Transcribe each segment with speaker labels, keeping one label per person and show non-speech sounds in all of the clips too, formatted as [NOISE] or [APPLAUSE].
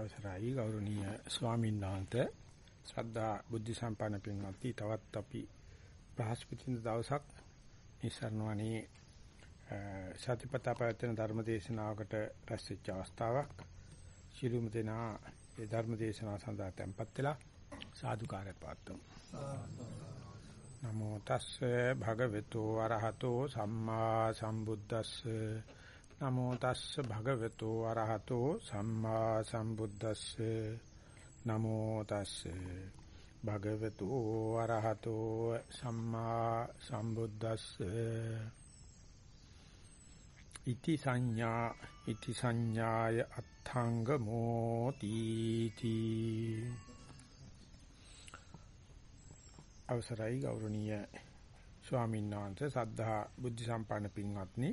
Speaker 1: අවසරයි. ගෞරවනීය ස්වාමීන් වහන්සේ ශ්‍රද්ධා බුද්ධ සම්පන්න පින්වත්නි තවත් අපි බ්‍රහස්පතින් දවසක් නිසරණවනේ සතිපතා පැවැත්වෙන ධර්ම දේශනාවකට රැස් වෙච්ච අවස්ථාවක්. ශිරුම දෙනා ඒ ධර්ම දේශනාව සඳහා tempත් වෙලා සාදුකාරය පාත්තුමු නමෝ තස්සේ භගවතු වරහතෝ සම්මා සම්බුද්දස්සේ නමෝ තස්ස භගවතු අරහතෝ සම්මා සම්බුද්දස්සේ. නමෝ තස්ස භගවතු අරහතෝ සම්මා සම්බුද්දස්සේ. ඉති සංඥා ඉති සංඥාය අත්ථංගමෝ තීති අවසරයි ගෞරවනීය ස්වාමීන් වහන්සේ සද්ධා බුද්ධ සම්පන්න පින්වත්නි.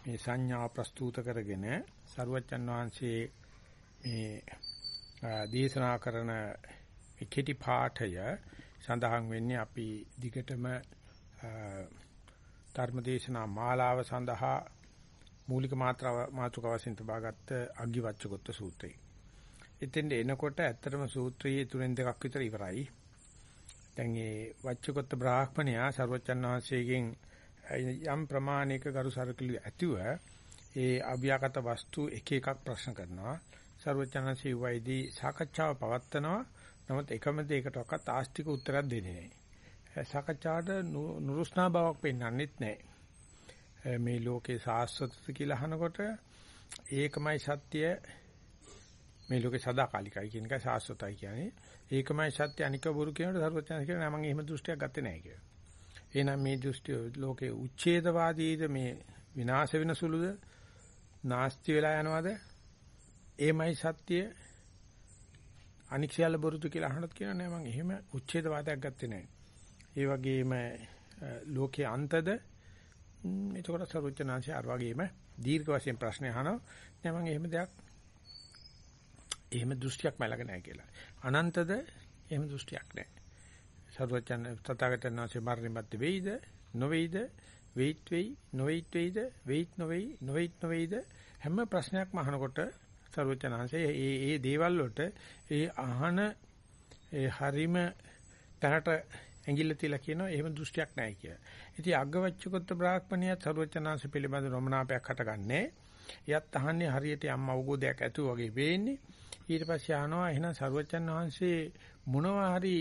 Speaker 1: මේ සංඥා ප්‍රස්තුත කරගෙන සරුවච්චන් වහන්සේ මේ දේශනා කරන කෙටි පාඨය සඳහන් වෙන්නේ අපි දිගටම ධර්මදේශනා මාලාව සඳහා මූලික මාත්‍රාව මාතෘකාව වශයෙන් තබාගත්ත අග්ගිවච්ඡකොත්ත සූත්‍රය. එතෙන්ට එනකොට ඇත්තටම සූත්‍රයේ තුනෙන් දෙකක් විතර ඉවරයි. දැන් මේ වච්ඡකොත්ත බ්‍රාහ්මණයා සරුවච්චන් වහන්සේගෙන් යම් ප්‍රමාණයක ගරු සරකලි ඇතුව ඒ අව්‍යාකට වස්තු එක එකක් ප්‍රශ්න කරනවා. ਸਰවඥාන්සේ වයිදී සාකච්ඡාව පවත්නවා නමුත් එකම දෙයකටවත් ආස්තික උත්තරයක් දෙන්නේ නැහැ. සාකච්ඡාට නුරුස්නා බවක් පෙන්වන්නෙත් නැහැ. මේ ලෝකේ සාස්වතද කියලා අහනකොට ඒකමයි සත්‍ය මේ ලෝකේ සදාකාලිකයි කියන එකයි සාස්වතයි කියන්නේ. ඒකමයි සත්‍ය අනික බොරු කියනකොට ਸਰවඥාන්සේ කියනවා මම එහෙම දෘෂ්ටියක් ගත්තේ නැහැ කියලා. එහෙනම් මේ දෘෂ්ටි ලෝකේ උච්ඡේදවාදීද? මේ විනාශ වෙන සුළුද? නාස්ති වෙලා යනවද? එමයි සත්‍ය. අනික් සියල්ල බොරුද කියලා අහනත් කියනවා නෑ මම එහෙම උච්ඡේදවාදයක් ගත්තේ නෑ. ඒ වගේම ලෝකේ අන්තද? එතකොට සරුවචනාංශය අර වගේම දීර්ඝ වශයෙන් ප්‍රශ්න අහනවා. නෑ මම එහෙම දෙයක් එහෙම දෘෂ්ටියක් මලක නෑ කියලා. අනන්තද? එහෙම දෘෂ්ටියක් නෑ. සරුවචන තථාගතයන් වහන්සේ මරණයපත් වෙයිද නොවේයිද වෙයිට් වෙයි නොවේයිට් වෙයිද වෙයිට් නොවේයි නොවේයිට් නොවේයිද හැම ප්‍රශ්නයක්ම අහනකොට සරුවචනහන්සේ ඒ ඒ දේවල් වලට ඒ අහන ඒ හරීම තැනට ඇඟිල්ල තියලා කියනවා එහෙම දෘෂ්ටියක් නැහැ කියලා. ඉතින් අග්ගවච්ඡකොත්ත බ්‍රාහ්මණිය සරුවචනහන්සේ පිළිබඳ නොමනාපයක් හටගන්නේ. එයත් අහන්නේ හරියට යම් අවබෝධයක් ඇතුව වගේ වෙන්නේ. ඊට පස්සේ අහනවා එහෙනම් සරුවචන් වහන්සේ මොනවා හරි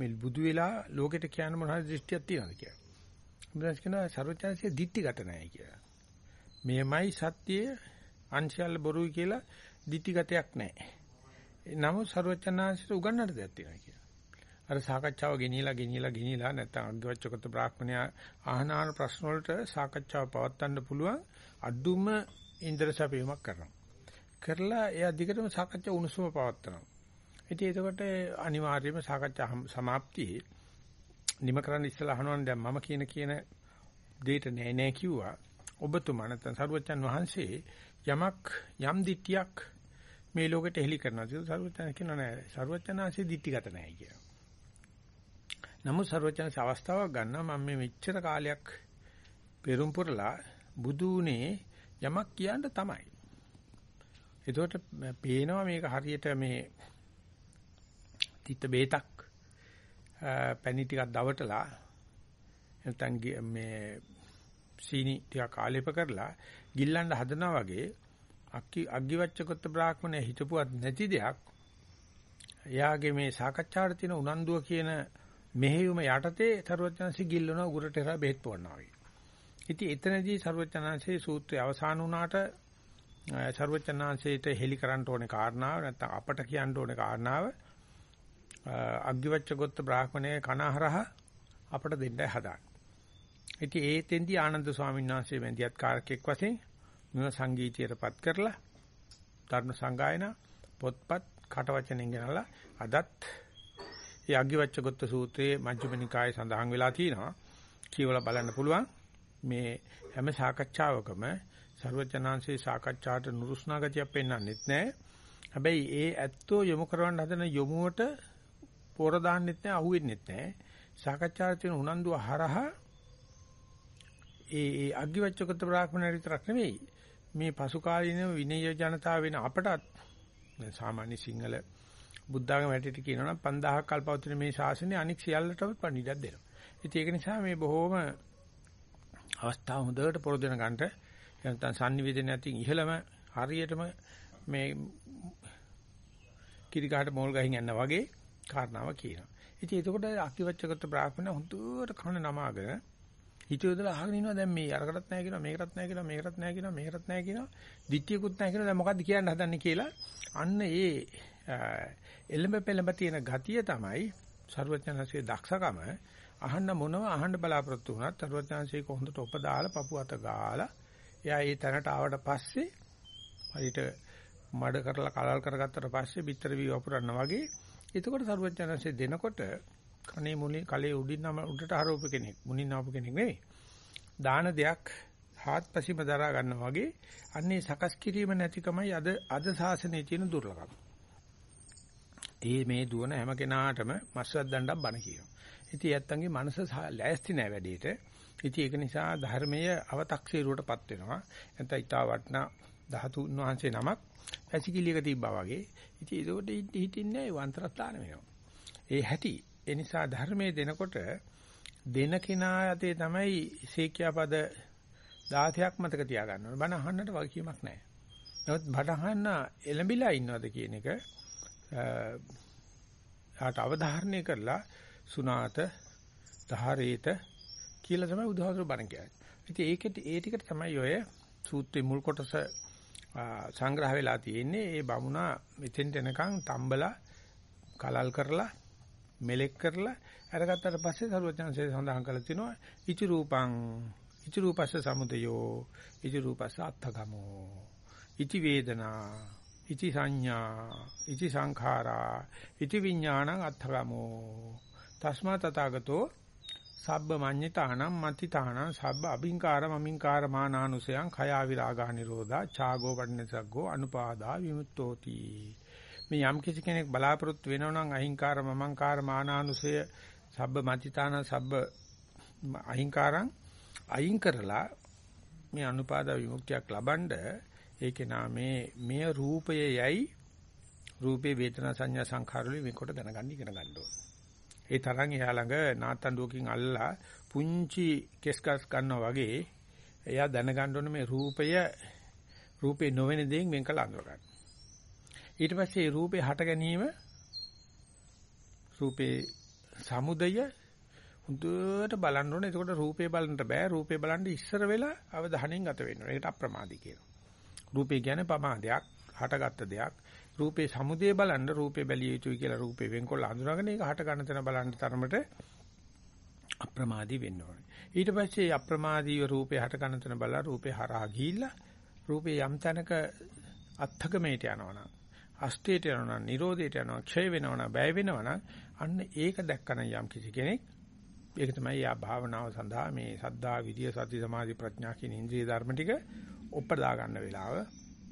Speaker 1: මේ බුදු වෙලා ලෝකෙට කියන මොනවාද දෘෂ්ටියක් තියනවාද කියලා. බුදුරජාණන් කියනවා ਸਰවඥාන්සේ ditthිගත නැහැ කියලා. මෙයමයි සත්‍යයේ අංශයල් බොරුයි කියලා ditthිගතයක් නැහැ. නමුත් ਸਰවඥාන්සේට උගන්වන්න දෙයක් තියෙනවා කියලා. අර සාකච්ඡාව ගෙනියලා ගෙනියලා ගෙනියලා නැත්නම් අග්ගවච්ඡකත බ්‍රාහ්මණයා ආහන ආහන ප්‍රශ්න වලට සාකච්ඡාව පවත්වන්න පුළුවන් අඩුම ඉන්ද්‍ර සැපීමක් කරනවා. කරලා එයා දිගටම සාකච්ඡා උණුසුම පවත්වනවා. ඉතින් එතකොට අනිවාර්යයෙන්ම සාකච්ඡා සමාප්තියේ නිම කරන්න ඉස්සලා අහනවනේ දැන් මම කියන කියන දෙයට නෑ නෑ කිව්වා. ඔබතුමා නැත්නම් සරුවච්චන් වහන්සේ යමක් යම් දිට්ටියක් මේ ලෝකෙට හෙලි කරනවා. ඒක සරුවච්චන් කියනවා නෑ. සරුවච්චන්හන්සේ දිට්ටිගත නෑ කියලා. නමුත් සරුවච්චන්ස අවස්ථාවක් ගන්නවා මම මේ මෙච්චර කාලයක් පෙරම් පුරලා බුදුනේ යමක් කියන්න තමයි. එතකොට පේනවා මේක හරියට මේ තිත බේතක් පැණි ටිකක් දවටලා නැත්නම් මේ සීනි ටිකක් ආලේප කරලා ගිල්ලන්න හදනවා වගේ අක්කි අග්ගිවච්ඡකොත්ත බ්‍රාහ්මණය හිතපුවත් නැති දෙයක් එයාගේ මේ සාකච්ඡාවට තියෙන උනන්දුව කියන මෙහෙයුම යටතේ ਸਰවඥාන්සේ ගිල්ලන උගුරට හරහා බෙහෙත් පොන්නවා වගේ. ඉතින් එතනදී ਸਰවඥාන්සේ සූත්‍රය අවසන් වුණාට ਸਰවඥාන්සේට හෙලි කරන්න ඕනේ කාරණාව නැත්නම් අපට කියන්න ඕනේ කාරණාව අග්ගිවච්ඡගොත්ත බ්‍රාහ්මණයේ කනහරහ අපට දෙන්නයි හදාන්නේ. ඉතින් ඒ තෙන්දී ආනන්ද ස්වාමීන් වහන්සේ වැඳියත් කාරකෙක් වශයෙන් මෙව සංගීතයටපත් කරලා ධර්ම සංගායන පොත්පත් කටවචනෙන් ගෙනලා අදත් ඒ අග්ගිවච්ඡගොත්ත සූත්‍රයේ මජ්ක්‍ධිම නිකායේ සඳහන් වෙලා තියෙනවා. කියවලා බලන්න පුළුවන්. මේ හැම සාකච්ඡාවකම ਸਰවඥාන්සේ සාකච්ඡාට නුරුස්නා ගතියක් පෙන්වන්නෙත් නැහැ. හැබැයි ඒ ඇත්තෝ යොමු කරවන්න හදන යොමුවට පොර දාන්නෙත් නැහැ අහුවෙන්නෙත් නැහැ. සාකච්ඡාවේ තියෙන උනන්දුව හරහා ඒ ඒ අග්ගිවච්ඡකත බ්‍රාහ්මණ විතරක් නෙවෙයි මේ පසු කාලීන විනය ජනතාව වෙන අපටත් සාමාන්‍ය සිංහල බුද්ධාගම හැටියට කියනවා නම් 5000ක් කල්පවතුන මේ ශාසනය අනික් සියල්ලටම පණිඩක් දෙනවා. ඉතින් ඒක නිසා මේ බොහොම අවස්ථාව හොඳට පොරොදෙන ගන්නට නැත්නම් sannivedana ඇතින් ඉහළම හරියටම මේ කිරිකාට මෝල් ගහින් යනවා වගේ කාරණාව කියනවා. ඉතින් එතකොට අකිවච්ඡගත බ්‍රාහ්මණ හොඳට කන නමාගෙන හිතේදලා අහගෙන ඉනවා දැන් මේ අරකටත් නැහැ කියනවා මේකටත් නැහැ කියනවා මේකටත් නැහැ කියනවා මේකටත් නැහැ කියනවා දිට්ඨියකුත් නැහැ කියනවා දැන් මොකද්ද කියන්න හදන්නේ කියලා අන්න ඒ එළඹ පෙළඹ තියෙන ගතිය තමයි ਸਰවඥාන්සේ දක්ෂකම අහන්න මොනව අහන්න බලාපොරොත්තු වුණත් ਸਰවඥාන්සේ කොහොඳට උපදාලා පපු අත ගාලා එයා ඒ තැනට ආවට පස්සේ හරිට මඩ කරලා කලල් කරගත්තට පස්සේ bitter වී වපුරන්න වගේ එතකොට සරුවචනanse දෙනකොට කනේ මුලින් කලේ උඩින් නම උඩට ආරෝප කෙනෙක් මුලින් ආපු කෙනෙක් නෙවෙයි. දාන දෙයක් හාත්පසින්ම දරා ගන්නවා වගේ අන්නේ සකස් කිරීම නැතිකමයි අද අද සාසනයේ තියෙන දුර්ලභකම. ඒ මේ දුවන හැම කෙනාටම මස්සක් දණ්ඩක් බණ කියනවා. ඉතින් ඇත්තන්ගේ මනස ලෑස්ති නැහැ වැඩේට. ඉතින් ඒක නිසා ධර්මයේ අව탁සීරුවටපත් වෙනවා. නැත්නම් ඊට වටනා ධාතුන් වහන්සේ නමක් ඇසිකිලියක තිබ්බා වගේ. ඉතින් ඒකට හිටින්නේ වන්තරස්ථාන වෙනවා. ඒ හැටි ඒ නිසා ධර්මයේ දෙනකොට දෙන කෙනා යතේ තමයි සීක්‍යාපද 16ක් මතක තියාගන්න ඕනේ. බණ අහන්නට වගකීමක් නැහැ. නමුත් බණ අහන්න එළඹිලා ඉන්නවද කියන එක ආට අවධාරණය කරලා සුනාත ධාරේත කියලා තමයි උදාහරණ බණ කියන්නේ. ඉතින් ඒකෙත් ඒ ටිකට තමයි ඔය සූත්‍රයේ මුල් කොටස සංග්‍රහ වෙලා තියෙන්නේ. ඒ බමුණා මෙතෙන්ට එනකන් තම්බලා කලල් කරලා මෙලෙක් කරලා අරගත්තට පස්සේ සරුවචනසේ සඳහන් කළ තිනවා ඉති රූපං ඉති රූපස්ස සමුදයෝ ඉති රූපස්ස අත්ථගමෝ ඉති වේදනා ඉති සංඥා ඉති සංඛාරා ඉති විඥානං අත්ථගමෝ තස්මා තථාගතෝ සබ්බ මඤ්ඤතානම් මතිතානම් සබ්බ අභින්කාර මමින්කාර මානානුසයං khයා විරාගා නිරෝධා ඡාගෝ පටිනසග්ගෝ අනුපාදා විමුක්තෝති මේ යම් කිසි කෙනෙක් බලාපොරොත්තු වෙනවා නම් අහිංකාර මමංකාර මානානුසය සබ්බ මතිතාන සබ්බ අහිංකාරං අයින් කරලා මේ අනුපාද විමුක්තියක් ලබනද ඒකේ නාමේ මේ රූපයයි රූපේ වේදනා සංඥා සංඛාර වලින් මේකට දැනගන්න ඉගෙන ගන්න ඕනේ. ඒ තරම් එයා ළඟ නාත්තඬුවකින් අල්ලලා පුංචි කෙස්කස් ගන්නවා වගේ එයා දැනගන්න ඕනේ මේ රූපය රූපේ නොවන දෙයින් වෙන් කළ අඳුර ගන්න. ඊට පස්සේ රූපේ හට ගැනීම රූපේ සමුදය හොඳට බලන්න ඕනේ. එතකොට රූපේ බලන්න බෑ. රූපේ බලන්න ඉස්සර වෙලා අවධානයෙන් ගත වෙන්න ඕනේ. ඒකට අප්‍රමාදී කියනවා. රූපේ කියන්නේ පමාදයක්, හටගත්ත දෙයක්. රූපේ සමුදය බලන්න රූපේ බැලිය යුතුයි කියලා රූපේ වෙන්කොල්ල අඳුනගෙන ඒක හට ගන්න තැන බලන්න තරමට අප්‍රමාදී වෙන්න ඕනේ. ඊට පස්සේ අප්‍රමාදීව රූපේ හට ගන්න තැන බලලා රූපේ හරහා ගිහිල්ලා රූපේ යම් තැනක අත්ථකමේට යනවනම් අස්තේට යනවා නම් නිරෝධයට යනවා ක්ෂය වෙනවා නම් බය වෙනවා නම් අන්න ඒක දැක්කන යම් කිසි කෙනෙක් ඒක තමයි යා භාවනාව සඳහා මේ සද්ධා විදිය සති සමාධි ප්‍රඥා කියන ඉන්ද්‍රිය ධර්ම ටික උපදා ගන්න වෙලාව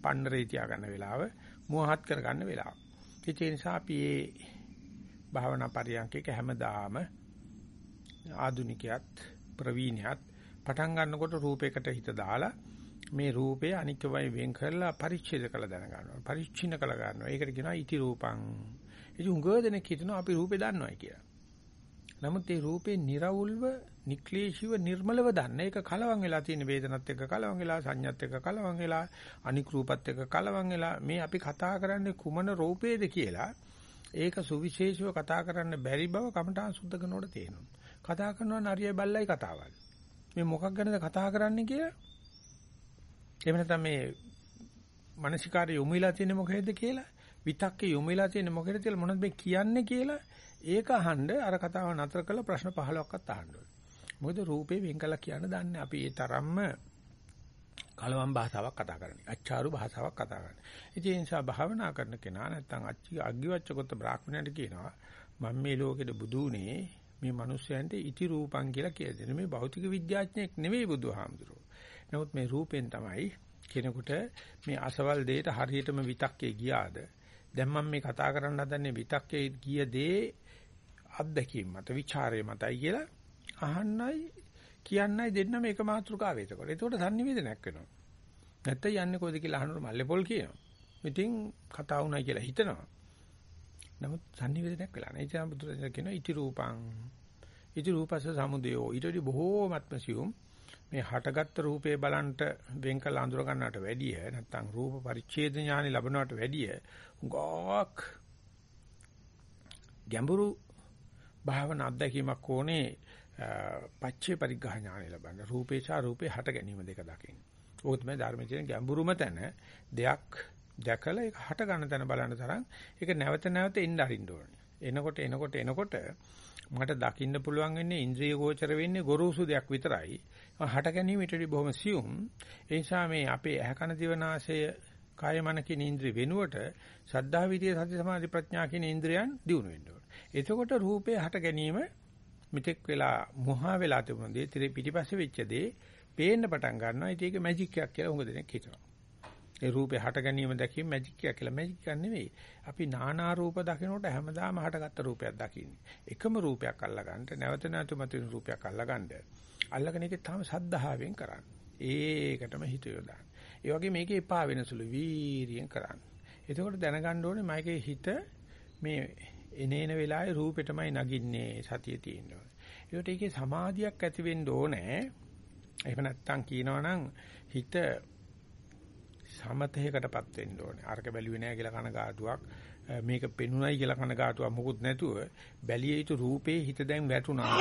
Speaker 1: පන්නරේ තියා ගන්න වෙලාව මුවහත් කර ගන්න වෙලාව ඒ නිසා අපි මේ භාවනා පරියන්කේක හැමදාම ආදුනිකයත් ප්‍රවීණයත් පටන් ගන්නකොට රූපයකට හිත දාලා මේ රූපය අනිත්‍යවයි වෙන් කරලා පරිච්ඡේද කළ දැන ගන්නවා. පරිච්ඡින්න කළ ගන්නවා. ඒකට කියනවා ඉති රූපං. ඉතින් උගව දෙනෙක් හිතනවා අපි රූපේ දන්නවයි කියලා. නමුත් ඒ රූපේ निराවුල්ව, නික්ලේශීව, නිර්මලව දන්න. ඒක කලවම් වෙලා තියෙන වේදනත් එක්ක කලවම් වෙලා, සංඥාත් එක්ක කලවම් වෙලා, අනික් රූපත් එක්ක කලවම් වෙලා මේ අපි කතා කරන්නේ කුමන රූපේද කියලා ඒක සුවිශේෂව කතා කරන්න බැරි බව කමඨාන් සුද්ධ කරනකොට තේරෙනවා. කතා කරනවා නරියයි බල්ලයි කතාවල්. මේ මොකක් ගැනද කතා කරන්නේ කියලා එහෙම නැත්නම් මේ මානසිකාරය යොමු වෙලා තියෙන්නේ මොකේද කියලා විතක්කේ යොමු වෙලා තියෙන්නේ මොකේද කියලා මොනවද මේ කියන්නේ කියලා ඒක අහන්න අර කතාව නතර කරලා ප්‍රශ්න 15ක්වත් අහන්න ඕනේ. මොකද රූපේ වෙන් කළා කියන්න දන්නේ අපි ඒ තරම්ම කලවම් භාෂාවක් කතා කරන්නේ. අච්චාරු භාෂාවක් කතා කරන්නේ. ඉතින් ඒ නිසා භාවනා කරන කෙනා නැත්නම් අච්චි අග්ගිවච්චකොත් බ්‍රාහ්මණයට කියනවා මම මේ ලෝකෙට බුදුනේ මේ මිනිස්යන්ට ඉති රූපං කියලා කියලා දෙන මේ භෞතික විද්‍යාඥයෙක් නෙවෙයි බුදුහාමුදුරුවෝ. නමුත් මේ රූපෙන් තමයි කෙනෙකුට මේ අසවල් දෙයට හරියටම විතක්කේ ගියාද දැන් මම මේ කතා කරන්න හදන්නේ විතක්කේ ගිය දේ අත්දැකීම් මත ਵਿਚාරය මතයි කියලා අහන්නයි කියන්නයි දෙන්න මේක මාතෘකාව ඒතකොට. ඒතකොට sannivedanayak වෙනවා. නැත්තම් යන්නේ කොයිද කියලා අහනකොට මල්ලේපොල් කියනවා. ඉතින් කතා වුණා කියලා හිතනවා. නමුත් sannivedanayak වෙලා නැහැ. ඒ බුදුරජාණන් කියනවා ඉති රූපං. ඉති රූපස සමුදයෝ. ඊටදී බොහෝමත්ම සියුම් මේ හටගත්තු රූපේ බලන්ට වෙන් කළ අඳුර ගන්නට වැඩිය නැත්නම් රූප පරිච්ඡේද ඥානෙ ලැබනවට වැඩිය උගාක් ගැඹුරු භාවන අත්දැකීමක් ඕනේ පච්චේ පරිග්‍රහ ඥානෙ ලබන්න රූපේ සහ රූපේ හට ගැනීම දෙක දකින්න. ඕක තමයි ධර්මයේ තියෙන ගැඹුරුම තැන දෙයක් දැකලා ඒක හට ගන්න තැන බලන්න තරම් ඒක නැවත නැවත එන්න අරින්න ඕනේ. එනකොට එනකොට එනකොට මට දකින්න පුළුවන් වෙන්නේ ඉන්ද්‍රිය ගෝචර වෙන්නේ ගොරෝසු දෙයක් විතරයි. හට ගැනීම ඊටදී බොහොම සියුම්. ඒ නිසා මේ අපේ ඇහ කන දිවනාසය කාය මන කියන ඉන්ද්‍රිය වෙනුවට සද්ධා විදියේ සති සමාධි ප්‍රඥා කියන ඉන්ද්‍රියන් දිනු වෙන්න ඕනේ. එතකොට රූපේ හට ගැනීම මෙතෙක් වෙලා මොහා වෙලා තිබුණ දේ tire පිටිපස්සේ වෙච්ච දේ පේන්න පටන් ගන්නවා. ඒක මැජික් එකක් කියලා හුඟ දෙනෙක් හිතනවා. ඒ රූපේ හට ගැනීම දැකීම මැජික් එකක් කියලා මැජික් එකක් නෙවෙයි. අපි නානා රූප දකිනකොට හැමදාම හටගත්ත රූපයක් දකින්නේ. එකම රූපයක් අල්ලගන්න නැවත නැවත මතුවෙන රූපයක් අල්ලගන්න. අල්ලගෙන ඒකේ තාම සද්ධාවෙන් කරන්න. ඒකටම හිත යොදාන්න. ඒ වගේ මේකේ එපා වෙන සුළු වීරියෙන් කරන්න. එතකොට දැනගන්න ඕනේ මගේ හිත මේ එනේන වෙලාවේ රූපෙටමයි නගින්නේ සතිය තියෙන්න ඕනේ. ඒකට ඒකේ සමාධියක් ඇති වෙන්න ඕනේ. එහෙම නැත්නම් කියනවනම් හිත සමතේකටපත් වෙන්න ඕනේ. අරක බැලුවේ නැහැ කියලා කනගාටුවක් මේක පෙනුනයි කියලා කනගාටුවක් මොකුත් නැතුව බැලිය යුතු රූපේ හිත දැන් වැටුණා.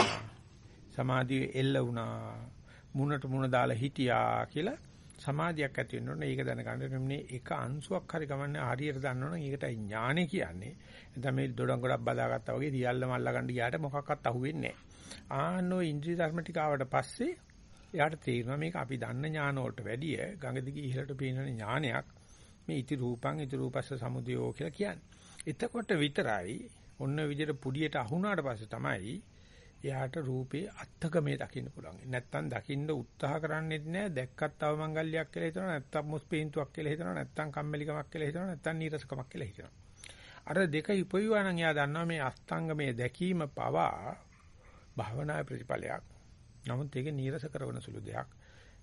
Speaker 1: සමාධිය එල්ල වුණා. මුණට මුණ දාලා හිටියා කියලා සමාධියක් ඇති වෙන්න ඕනේ. ඒක දැනගන්න මේ එක අංශුවක් හරි ගමන්නේ හරියට දන්නවනම් ඒකටයි ඥානෙ කියන්නේ. එතන මේ දොඩම් ගොඩක් බදාගත්තා වගේ රියල්ලම අල්ලගන්න ගියාට මොකක්වත් අහුවෙන්නේ නැහැ. ආන්නෝ ඉන්ද්‍රිය ධර්ම ටික ආවට පස්සේ එයාට තේරෙනවා මේක අපි දන්න ඥාන වලට වැඩිය ගඟ දිගේ ඉහළට පේන ඥානයක් මේ ඉති රූපං ඉති රූපස්ස සමුදයෝ කියලා කියන්නේ. එතකොට විතරයි ඔන්න විදිහට පුඩියට අහුණාට පස්සේ තමයි එයාට රූපේ අත්ථකමේ දකින්න පුළුවන්. නැත්තම් දකින්න උත්සාහ කරන්නේත් නැහැ. දැක්කත් අවමංගල්‍යයක් කියලා හිතනවා. නැත්තම් මුස්පීන්තුවක් කියලා හිතනවා. නැත්තම් කම්මැලිකමක් කියලා හිතනවා. නැත්තම් නීරසකමක් කියලා හිතනවා. අර දෙක ඉපයුවා නම් එයා දන්නවා මේ අස්තංගමේ දැකීම පවා භාවනා ප්‍රතිඵලයක්. නමුත් ඒක නීරස කරන සුළු දෙයක්.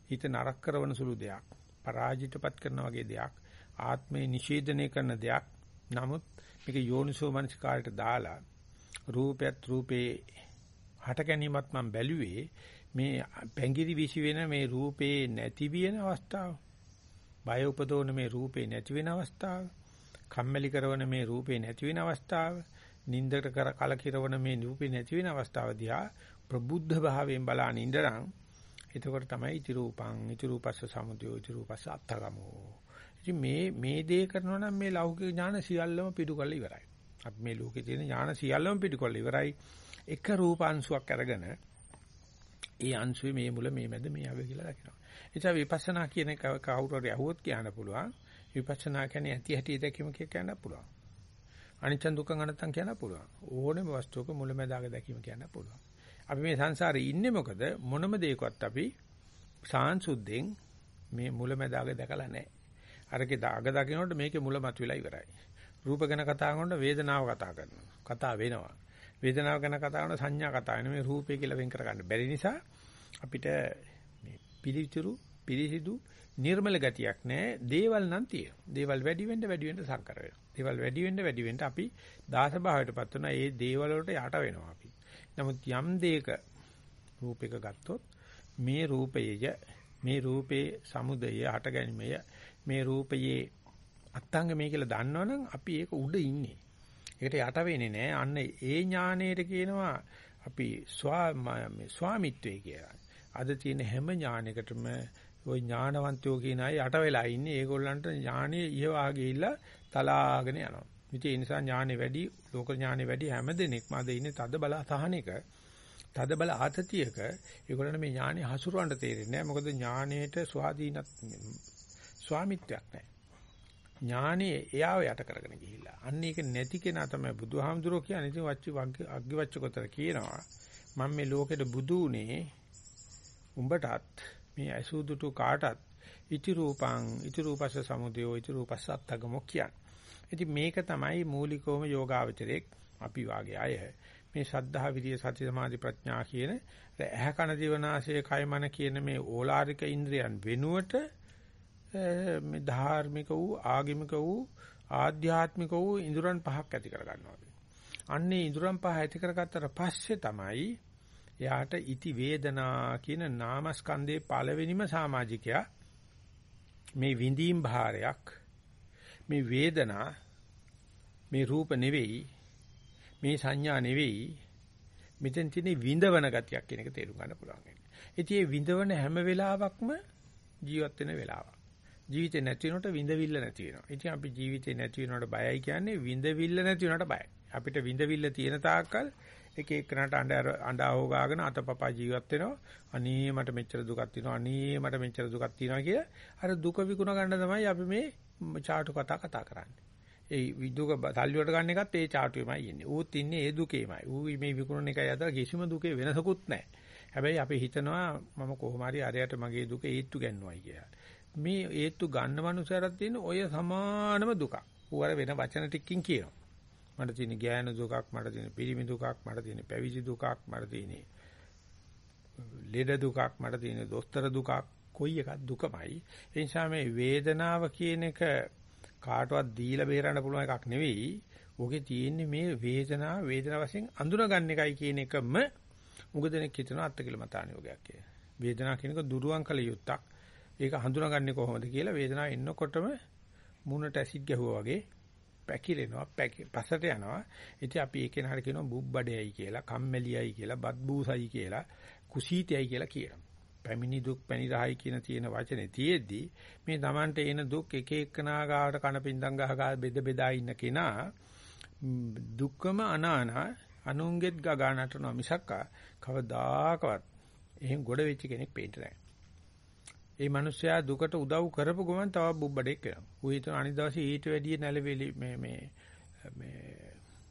Speaker 1: හිත නරක කරන සුළු දෙයක්. පරාජිතපත් කරන වගේ දෙයක්. ආත්මේ නිෂේධනය කරන දෙයක්. නමුත් මේක යෝනිසෝ මනසිකාරයට දාලා රූපයත් රූපේ හට ගැනීමත් මම බැලුවේ මේ පැංගිරි විසි වෙන මේ රූපේ නැති වෙන අවස්ථාව. බය උපදවන මේ රූපේ නැති වෙන අවස්ථාව. කම්මැලි කරන මේ රූපේ නැති වෙන අවස්ථාව. නින්දට කර කලකිරවන මේ රූපේ නැති වෙන අවස්ථාව දිහා ප්‍රබුද්ධ භාවයෙන් බලාන ඉඳරන් එතකොට තමයි ඉති රූපං ඉති රූපස්ස සමුදයෝ ඉති රූපස්ස අත්තගමෝ ඉතින් මේ මේ දේ කරනවා නම් මේ ලෞකික ඥාන සියල්ලම පිටු කරලා ඉවරයි අපි මේ ලෝකේ තියෙන ඥාන සියල්ලම පිටු කරලා ඉවරයි එක රූපාංශුවක් අරගෙන ඒ අංශුවේ මේ මුල මේ මැද මේ අග කියලා දකිනවා එතන විපස්සනා කියන එක කවුරු හරි අහුවොත් කියන්න පුළුවන් විපස්සනා කියන්නේ ඇති හැටි දැකීම කියන්න පුළුවන් අනිච්ච දුක්ඛ අනත්තම් කියන්න පුළුවන් ඕනෙම වස්තුවක මුල මැද අග දැකීම කියන්න පුළුවන් අපි මේ සංසාරේ ඉන්නේ මොකද මොනම දෙයකවත් අපි සාංශුද්ධෙන් මේ මුලැමැදාග දැකලා නැහැ. අරකේ දාග දකින්නකොට මේකේ මුල මතුවලා ඉවරයි. රූප ගැන කතා කරනකොට වේදනාව කතා කරනවා. කතා වෙනවා. වේදනාව ගැන කතා කරනකොට සංඥා කතා වෙනවා. මේ රූපය කියලා වෙන් කරගන්න බැරි නිසා අපිට මේ පිළිතුරු පිළිසිදු නිර්මල ගතියක් නැහැ. දේවල් නම් තියෙනවා. දේවල් වැඩි වෙන්න වැඩි වෙන්න සංකර වෙනවා. දේවල් වැඩි වෙන්න වැඩි වෙන්න අපි දාස භාවයටපත් වෙනවා. ඒ දේවල් වලට යට වෙනවා අපි. නමුත් යම් දෙයක රූපයක ගත්තොත් මේ රූපයය මේ රූපේ සමුදය හට ගැනීමය මේ රූපයේ අත්ංගමයි කියලා දන්නවනම් අපි ඒක උඩ ඉන්නේ. ඒකට යට වෙන්නේ නැහැ. අන්න ඒ ඥාණයට කියනවා අපි ස්වාමිත්වයේ කියලා. අද තියෙන හැම ඥානයකටම ওই ඥානවන්තයෝ කියන අය යට වෙලා ඉන්නේ. ඒගොල්ලන්ට ඥානෙ ඉහවා ගිහිල්ලා තලාගෙන යනවා. ඉතින් ඒ නිසා ඥානෙ වැඩි, ලෝක ඥානෙ වැඩි හැම දෙනෙක්ම අද ඉන්නේ තද බල සහනෙක. තද බල ආතතියක ඒගොල්ලන්ට මේ ඥානෙ හසුරවන්න තේරෙන්නේ නැහැ. මොකද ඥානෙට ස්වාධීනත් ස්වාමිත්වයක් නැහැ. ඥානෙ එයාව යට කරගෙන ගිහිල්ලා. අන්න ඒක නැති කෙනා තමයි බුදුහාමුදුරෝ කියන්නේ. ඉතින් වච්චි අග්ගි වච්චකොතර කියනවා. මම මේ ලෝකෙට බුදු උනේ උඹටත් මේ අසුදුටු කාටත් ඉති රූපං ඉති රූපස්ස සමුදයෝ ඉති රූපස්ස අත්තගමෝ කියන්නේ. ඉතින් මේක තමයි මූලිකවම යෝගාවචරයක් අපි වාගේ අය. මේ ශද්ධා විරිය සති සමාධි ප්‍රඥා කියන ඇහ කන දිවනාසය කය මන කියන මේ ඕලාරික ඉන්ද්‍රියන් වෙනුවට මේ ධාර්මික වූ ආගමික වූ ආධ්‍යාත්මික වූ ඉඳුරන් පහක් ඇති කර ගන්නවා. අන්නේ ඉඳුරන් පහ ඇති කරගත්තට පස්සේ තමයි එයාට ඉති වේදනා කියන නාමස්කන්ධයේ පළවෙනිම සමාජිකයා මේ විඳීම් භාරයක් මේ වේදනා මේ රූප නෙවෙයි මේ සංඥා නෙවෙයි මෙතෙන් තියෙන විඳවන ගතියක් කියන එක තේරුම් ගන්න පුළුවන්. ඉතින් මේ විඳවන හැම වෙලාවකම ජීවත් වෙන වෙලාවක්. ජීවිතේ නැති වෙනකොට විඳවිල්ල නැති වෙනවා. ඉතින් අපි ජීවිතේ නැති වෙනකොට බයයි කියන්නේ විඳවිල්ල නැති වෙනකොට බයයි. අපිට විඳවිල්ල තියෙන තාක්කල් එක එකනට අඬ අඬා හොගාගෙන අතපපා ජීවත් වෙනවා. අනේ මට මෙච්චර දුකක් තියෙනවා. අනේ මට මෙච්චර දුකක් තියෙනවා කිය. අර දුක විකුණ ගන්න තමයි අපි මේ චාටු කතා කතා කරන්නේ. ඒ විදුක සල්ලි වලට ගන්න එකත් ඒ චාටුවෙමයි ඉන්නේ. ඌත් ඉන්නේ ඒ දුකේමයි. ඌ මේ විකුණන එකයි අතර කිසිම දුකේ වෙනසකුත් නැහැ. හැබැයි අපි හිතනවා මම කොහොම හරි අරයට මගේ දුක ඒත්තු ගන්නවයි කියලා. මේ ඒත්තු ගන්න මනුස්සයරත් තියෙන ඔය සමානම දුකක්. ඌ අර වෙන වචන ටිකකින් කියනවා. මට තියෙන ගෑනු දුකක්, මට තියෙන පිරිමි දුකක්, මට තියෙන පැවිදි දුකක්, මට තියෙන ලෙඩ දුකක්, මට තියෙන දොස්තර දුකක්, කොයි එකක් දුකමයි. ඒ නිසා මේ වේදනාව කියන එක කාටවත් දීලා බේරන්න පුළුවන් එකක් නෙවෙයි. ඕකේ තියෙන්නේ මේ වේදනාව වේදනාව වශයෙන් අඳුනගන්න එකයි කියන එකම මුගදෙනෙක් හිතනවා අත්කලමතාන යෝගයක් කියලා. වේදනාව කියනක දුරුවන් කළ යුත්තක්. ඒක හඳුනාගන්නේ කොහොමද කියලා වේදනාව එන්නකොටම මුණට ඇසිඩ් ගැහුවා වගේ පැකිලෙනවා පස්සට යනවා. ඉතින් අපි ඒකේ නහර කියනවා බුබ්බඩේයි කියලා, කම්මැලියයි කියලා, බත්බූසයි කියලා, කුසීතයයි කියලා කියනවා. පැමිණි දුක් පැණි රහයි කියන තියෙන වචනේ තියෙද්දි මේ Tamante එන දුක් එක එකනා ගාවට කනපින්දම් ගහ ගහ බෙද බෙදා ඉන්න කෙනා දුක්කම අනානා අනුන්ගෙත් ගගා නටනවා මිසක් කවදාකවත් එහෙන් ගොඩ වෙච්ච කෙනෙක් පේන්නේ නැහැ. ඒ මිනිස්සයා දුකට උදව් කරපු ගමන් තව බුබ්බඩෙක් වෙනවා. ඌ හිතන අනිත් දවසේ ඊට වැඩිය නැලවිලි මේ මේ මේ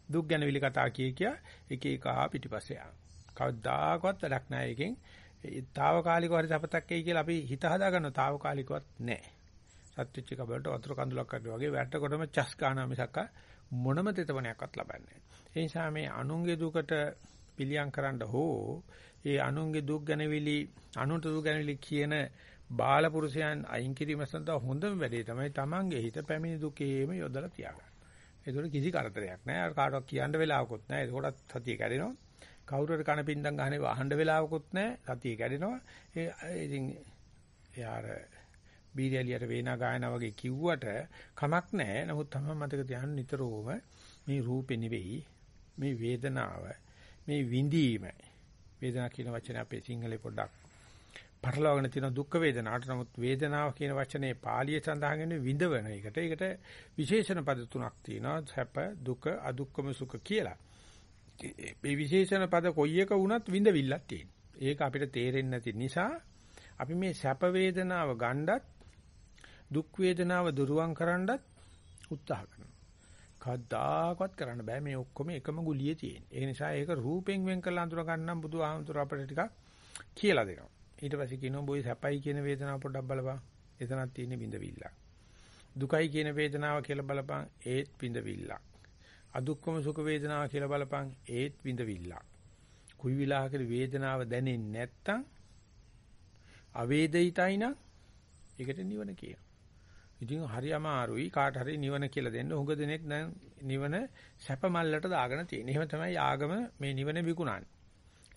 Speaker 1: දුක් ගැන විලි කතා කිය කිය එක එක ආ පිටිපස්සේ යනවා. කවදාකවත් වැඩක් නැහැ එකෙන්. ඒ తాවකාලිකව හරි සපතක් එයි කියලා අපි හිත හදා ගන්නවා. తాවකාලිකවත් නැහැ. සත්‍විච්ච කබලට වතුර කඳුලක් වගේ වැටකොටම චස් ගන්නවා මිසක් මොනම තෙතමනයක්වත් ලබන්නේ නැහැ. ඒ නිසා මේ අනුන්ගේ දුකට පිළියම් කරන්න හෝ ඒ අනුන්ගේ දුක් ගැනවිලි අනුන්ට දුක් ගැනවිලි කියන බාල පුරුෂයන් අයින් කිරීම සඳහා හොඳම වැඩේ තමයි Tamange හිත පැමිණි දුකේම යොදලා තියාගන්න. ඒකට කිසි කරදරයක් නැහැ. අර කාටවත් කියන්න වෙලාවකුත් නැහැ. ඒකටත් සතිය කැඩෙනවා. කවුරු හරි කන පින්දම් ගහන්නේ අහන්න වෙලාවකුත් නැහැ. සතිය කැඩෙනවා. ඒ ඉතින් යාර බීරියලියට වේනා ගායනා වගේ කිව්වට කමක් නැහැ. නමුත් තමයි මතක තියාගන්න නිතරම මේ රූපේ නෙවෙයි මේ වේදනාව මේ විඳීම වේදනාව කියන වචනේ අපේ සිංහලේ පොඩ්ඩක් පරලවගෙන තියෙන දුක් වේදනාවට නමුත් වේදනාව කියන වචනේ පාලිය සඳහන් වෙන්නේ විඳවන එකට. ඒකට විශේෂණ පද තුනක් තියෙනවා. සැප, දුක, අදුක්කම සුඛ කියලා. මේ විශේෂණ පද කොයි එක වුණත් විඳවිල්ලක් තියෙනවා. ඒක අපිට තේරෙන්නේ නැති නිසා අපි මේ සැප වේදනාව ගණ්ඩත් දුක් වේදනාව දුරුවන් කරන්නත් උත්සාහ කරනවා. කවදාකවත් කරන්න බෑ මේ ඔක්කොම එකම ගුලියේ තියෙන. ඒ නිසා ඒක රූපෙන් වෙන් කරලා අඳුර ගන්නම් බුදුහාමුදුර අපිට ටිකක් කියලා දෙනවා. ඊට පස්සේ කියනවා බොයි සැපයි කියන වේදනාව පොඩ්ඩක් බලපන්. එතනක් තියෙන බිඳවිල්ල. දුකයි කියන වේදනාව කියලා බලපන් ඒත් බිඳවිල්ල. අදුක්කම සුඛ වේදනාව කියලා බලපන් ඒත් බිඳවිල්ල. කුයි විලාහකේ වේදනාව දැනෙන්නේ නැත්තම් අවේදිතයි නම් ඒකට නිවන කියනවා. ඉතින් හරි අමාරුයි කාට හරි නිවන කියලා දෙන්න. උඟ දෙනෙක් දැන් නිවන සැප මල්ලට දාගෙන තියෙන. එහෙම තමයි ආගම මේ නිවන විකුණන්නේ.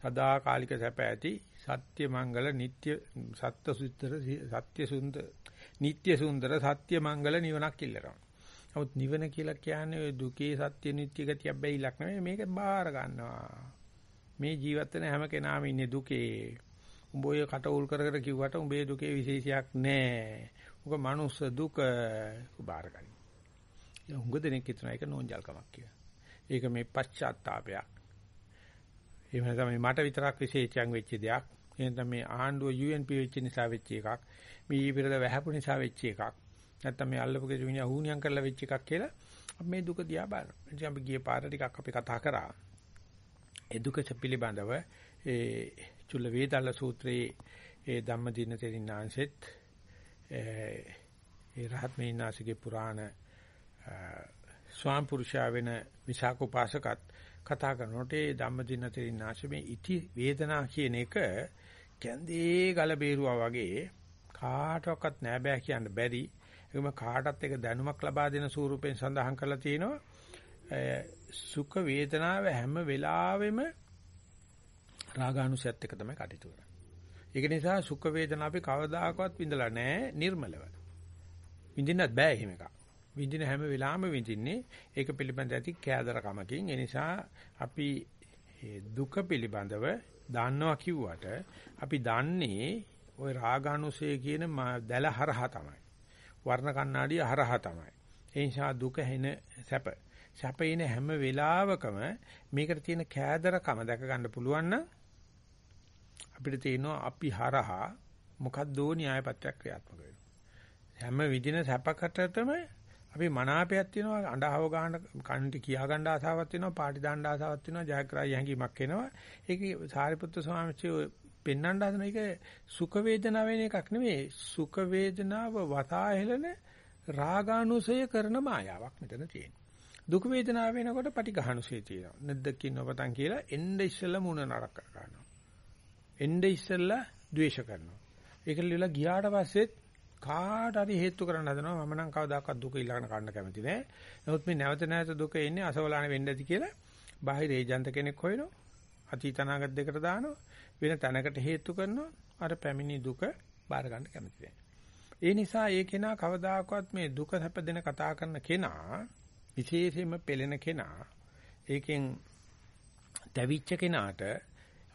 Speaker 1: සදාකාලික සැප ඇති සත්‍ය මංගල නিত্য සත්‍ය සුන්දර සත්‍ය සුන්දර නিত্য සුන්දර සත්‍ය මංගල නිවනක් ඉල්ලනවා. නමුත් නිවන කියලා කියන්නේ ඔය දුකේ සත්‍ය නিত্য ගතිය බැයිලක් නෙමෙයි මේක බාර ගන්නවා. මේ ජීවත් වෙන හැම කෙනාම ඉන්නේ දුකේ. උඹ ඔය කටවුල් කර කර කිව්වට උඹේ දුකේ විශේෂයක් නැහැ. උඹ මනුස්ස දුක බාර ගන්න. ඒ උඟ දෙනෙක් හිතන එක නෝන්ජල්කමක් කියලා. ඒක මේ පශ්චාත්තාවයක්. එහෙම නැත්නම් මට විතරක් විශේෂයෙන් වෙච්ච දෙයක්. එහෙනම් මේ ආණ්ඩුව UNP වෙච්ච නිසා වෙච්ච එකක්. මේ ඊපෙරද වැහපු නිසා වෙච්ච එකක්. නැත්නම් මේ අල්ලපු ගෙදර මිනිහා හුනියම් කරලා වෙච්ච එකක් කියලා අපි මේ දුක දිහා බලනවා. ඉතින් අපි ගියේ පාර ටිකක් අපි කතා කරා. ඒ දුක පිළිබඳව ඒ චුල්ල වේදල්ල සූත්‍රයේ ඒ ධම්මදින තෙරින්නාංශෙත් ඒ රහත් මේනාසිකේ පුරාණ ස්වාම පුරුෂයා වෙන විසාක උපාසකත් කතා කරනකොට ඒ ධම්මදින තෙරින්නාංශ මේ ඉති වේදනා කියන එක කැන්දේ ගල බේරුවා වගේ කාටවත් නෑ බෑ කියන්න බැරි. ඒකම කාටත් එක දැනුමක් ලබා දෙන ස්වරූපයෙන් සඳහන් කරලා තියෙනවා. සුඛ වේදනාව හැම වෙලාවෙම රාගානුසයත් එක තමයි කටයුතු කරන්නේ. ඒක නිසා සුඛ වේදනා අපි කවදාකවත් විඳලා නැහැ නිර්මලව. විඳින්නත් බෑ එහෙම එකක්. විඳින හැම වෙලාවෙම විඳින්නේ ඒක පිළිබඳ ඇති කෑදරකමකින්. ඒ නිසා අපි දුක පිළිබඳව දන්නවා කිව්වට අපි දන්නේ ওই රාගානුසය කියන දැල හරහා තමයි. වර්ණ කණ්ණාඩිය හරහා තමයි. ඒ නිසා දුක හෙන සැප. සැපේන හැම වෙලාවකම මේකට තියෙන කෑදරකම දැක ගන්න පුළුවන් නම් අපිට තේරෙනවා අපි හරහා මොකක්දෝ න්‍යායපත්‍යක් ක්‍රියාත්මක වෙනවා. හැම විදින සැපකටතම අපි මනාපයක් තියෙනවා අඬහව ගන්න කන්ටි කියා ගන්න ආසාවක් තියෙනවා පාටි දාන්න ආසාවක් තියෙනවා ජයග්‍රහය හැඟීමක් එනවා. ඒක සාරිපුත්‍ර ස්වාමීන් පෙන්වන්න හදන එක සුඛ වේදනාව වෙන එකක් නෙමෙයි සුඛ වේදනාව වතා හෙලන රාගානුසය කරන මායාවක් මෙතන තියෙනවා. දුක් වේදනාව වෙනකොට පටිඝානුසය තියෙනවා. නැද්දකින් නොපතන් කියලා එන්න ඉස්සෙල්ලා මුණ නරක කර ගන්නවා. එන්න ඉස්සෙල්ලා ද්වේෂ කරනවා. ඒක ලියලා ගියාට පස්සෙත් කාට හරි හේතු කරන්න හදනවා මම නම් කවදාකවත් දුක ඊළඟට කන්න කැමති නෑ. නමුත් මේ නැවත නැවත දුක එන්නේ අසවලාන වෙන්න ඇති කියලා බාහිර ඒජන්ත කෙනෙක් හොයනවා. අතීත අනාගත දෙකට දානවා. වෙන තැනකට හේතු කරනවා. අර පැමිණි දුක බාර ගන්න කැමති නෑ. ඒ නිසා ඒ කෙනා කවදාකවත් මේ දුක හැප දෙන කතා කරන කෙනා විශේෂයෙන්ම පෙළෙන කෙනා ඒකෙන් දැවිච්ච කෙනාට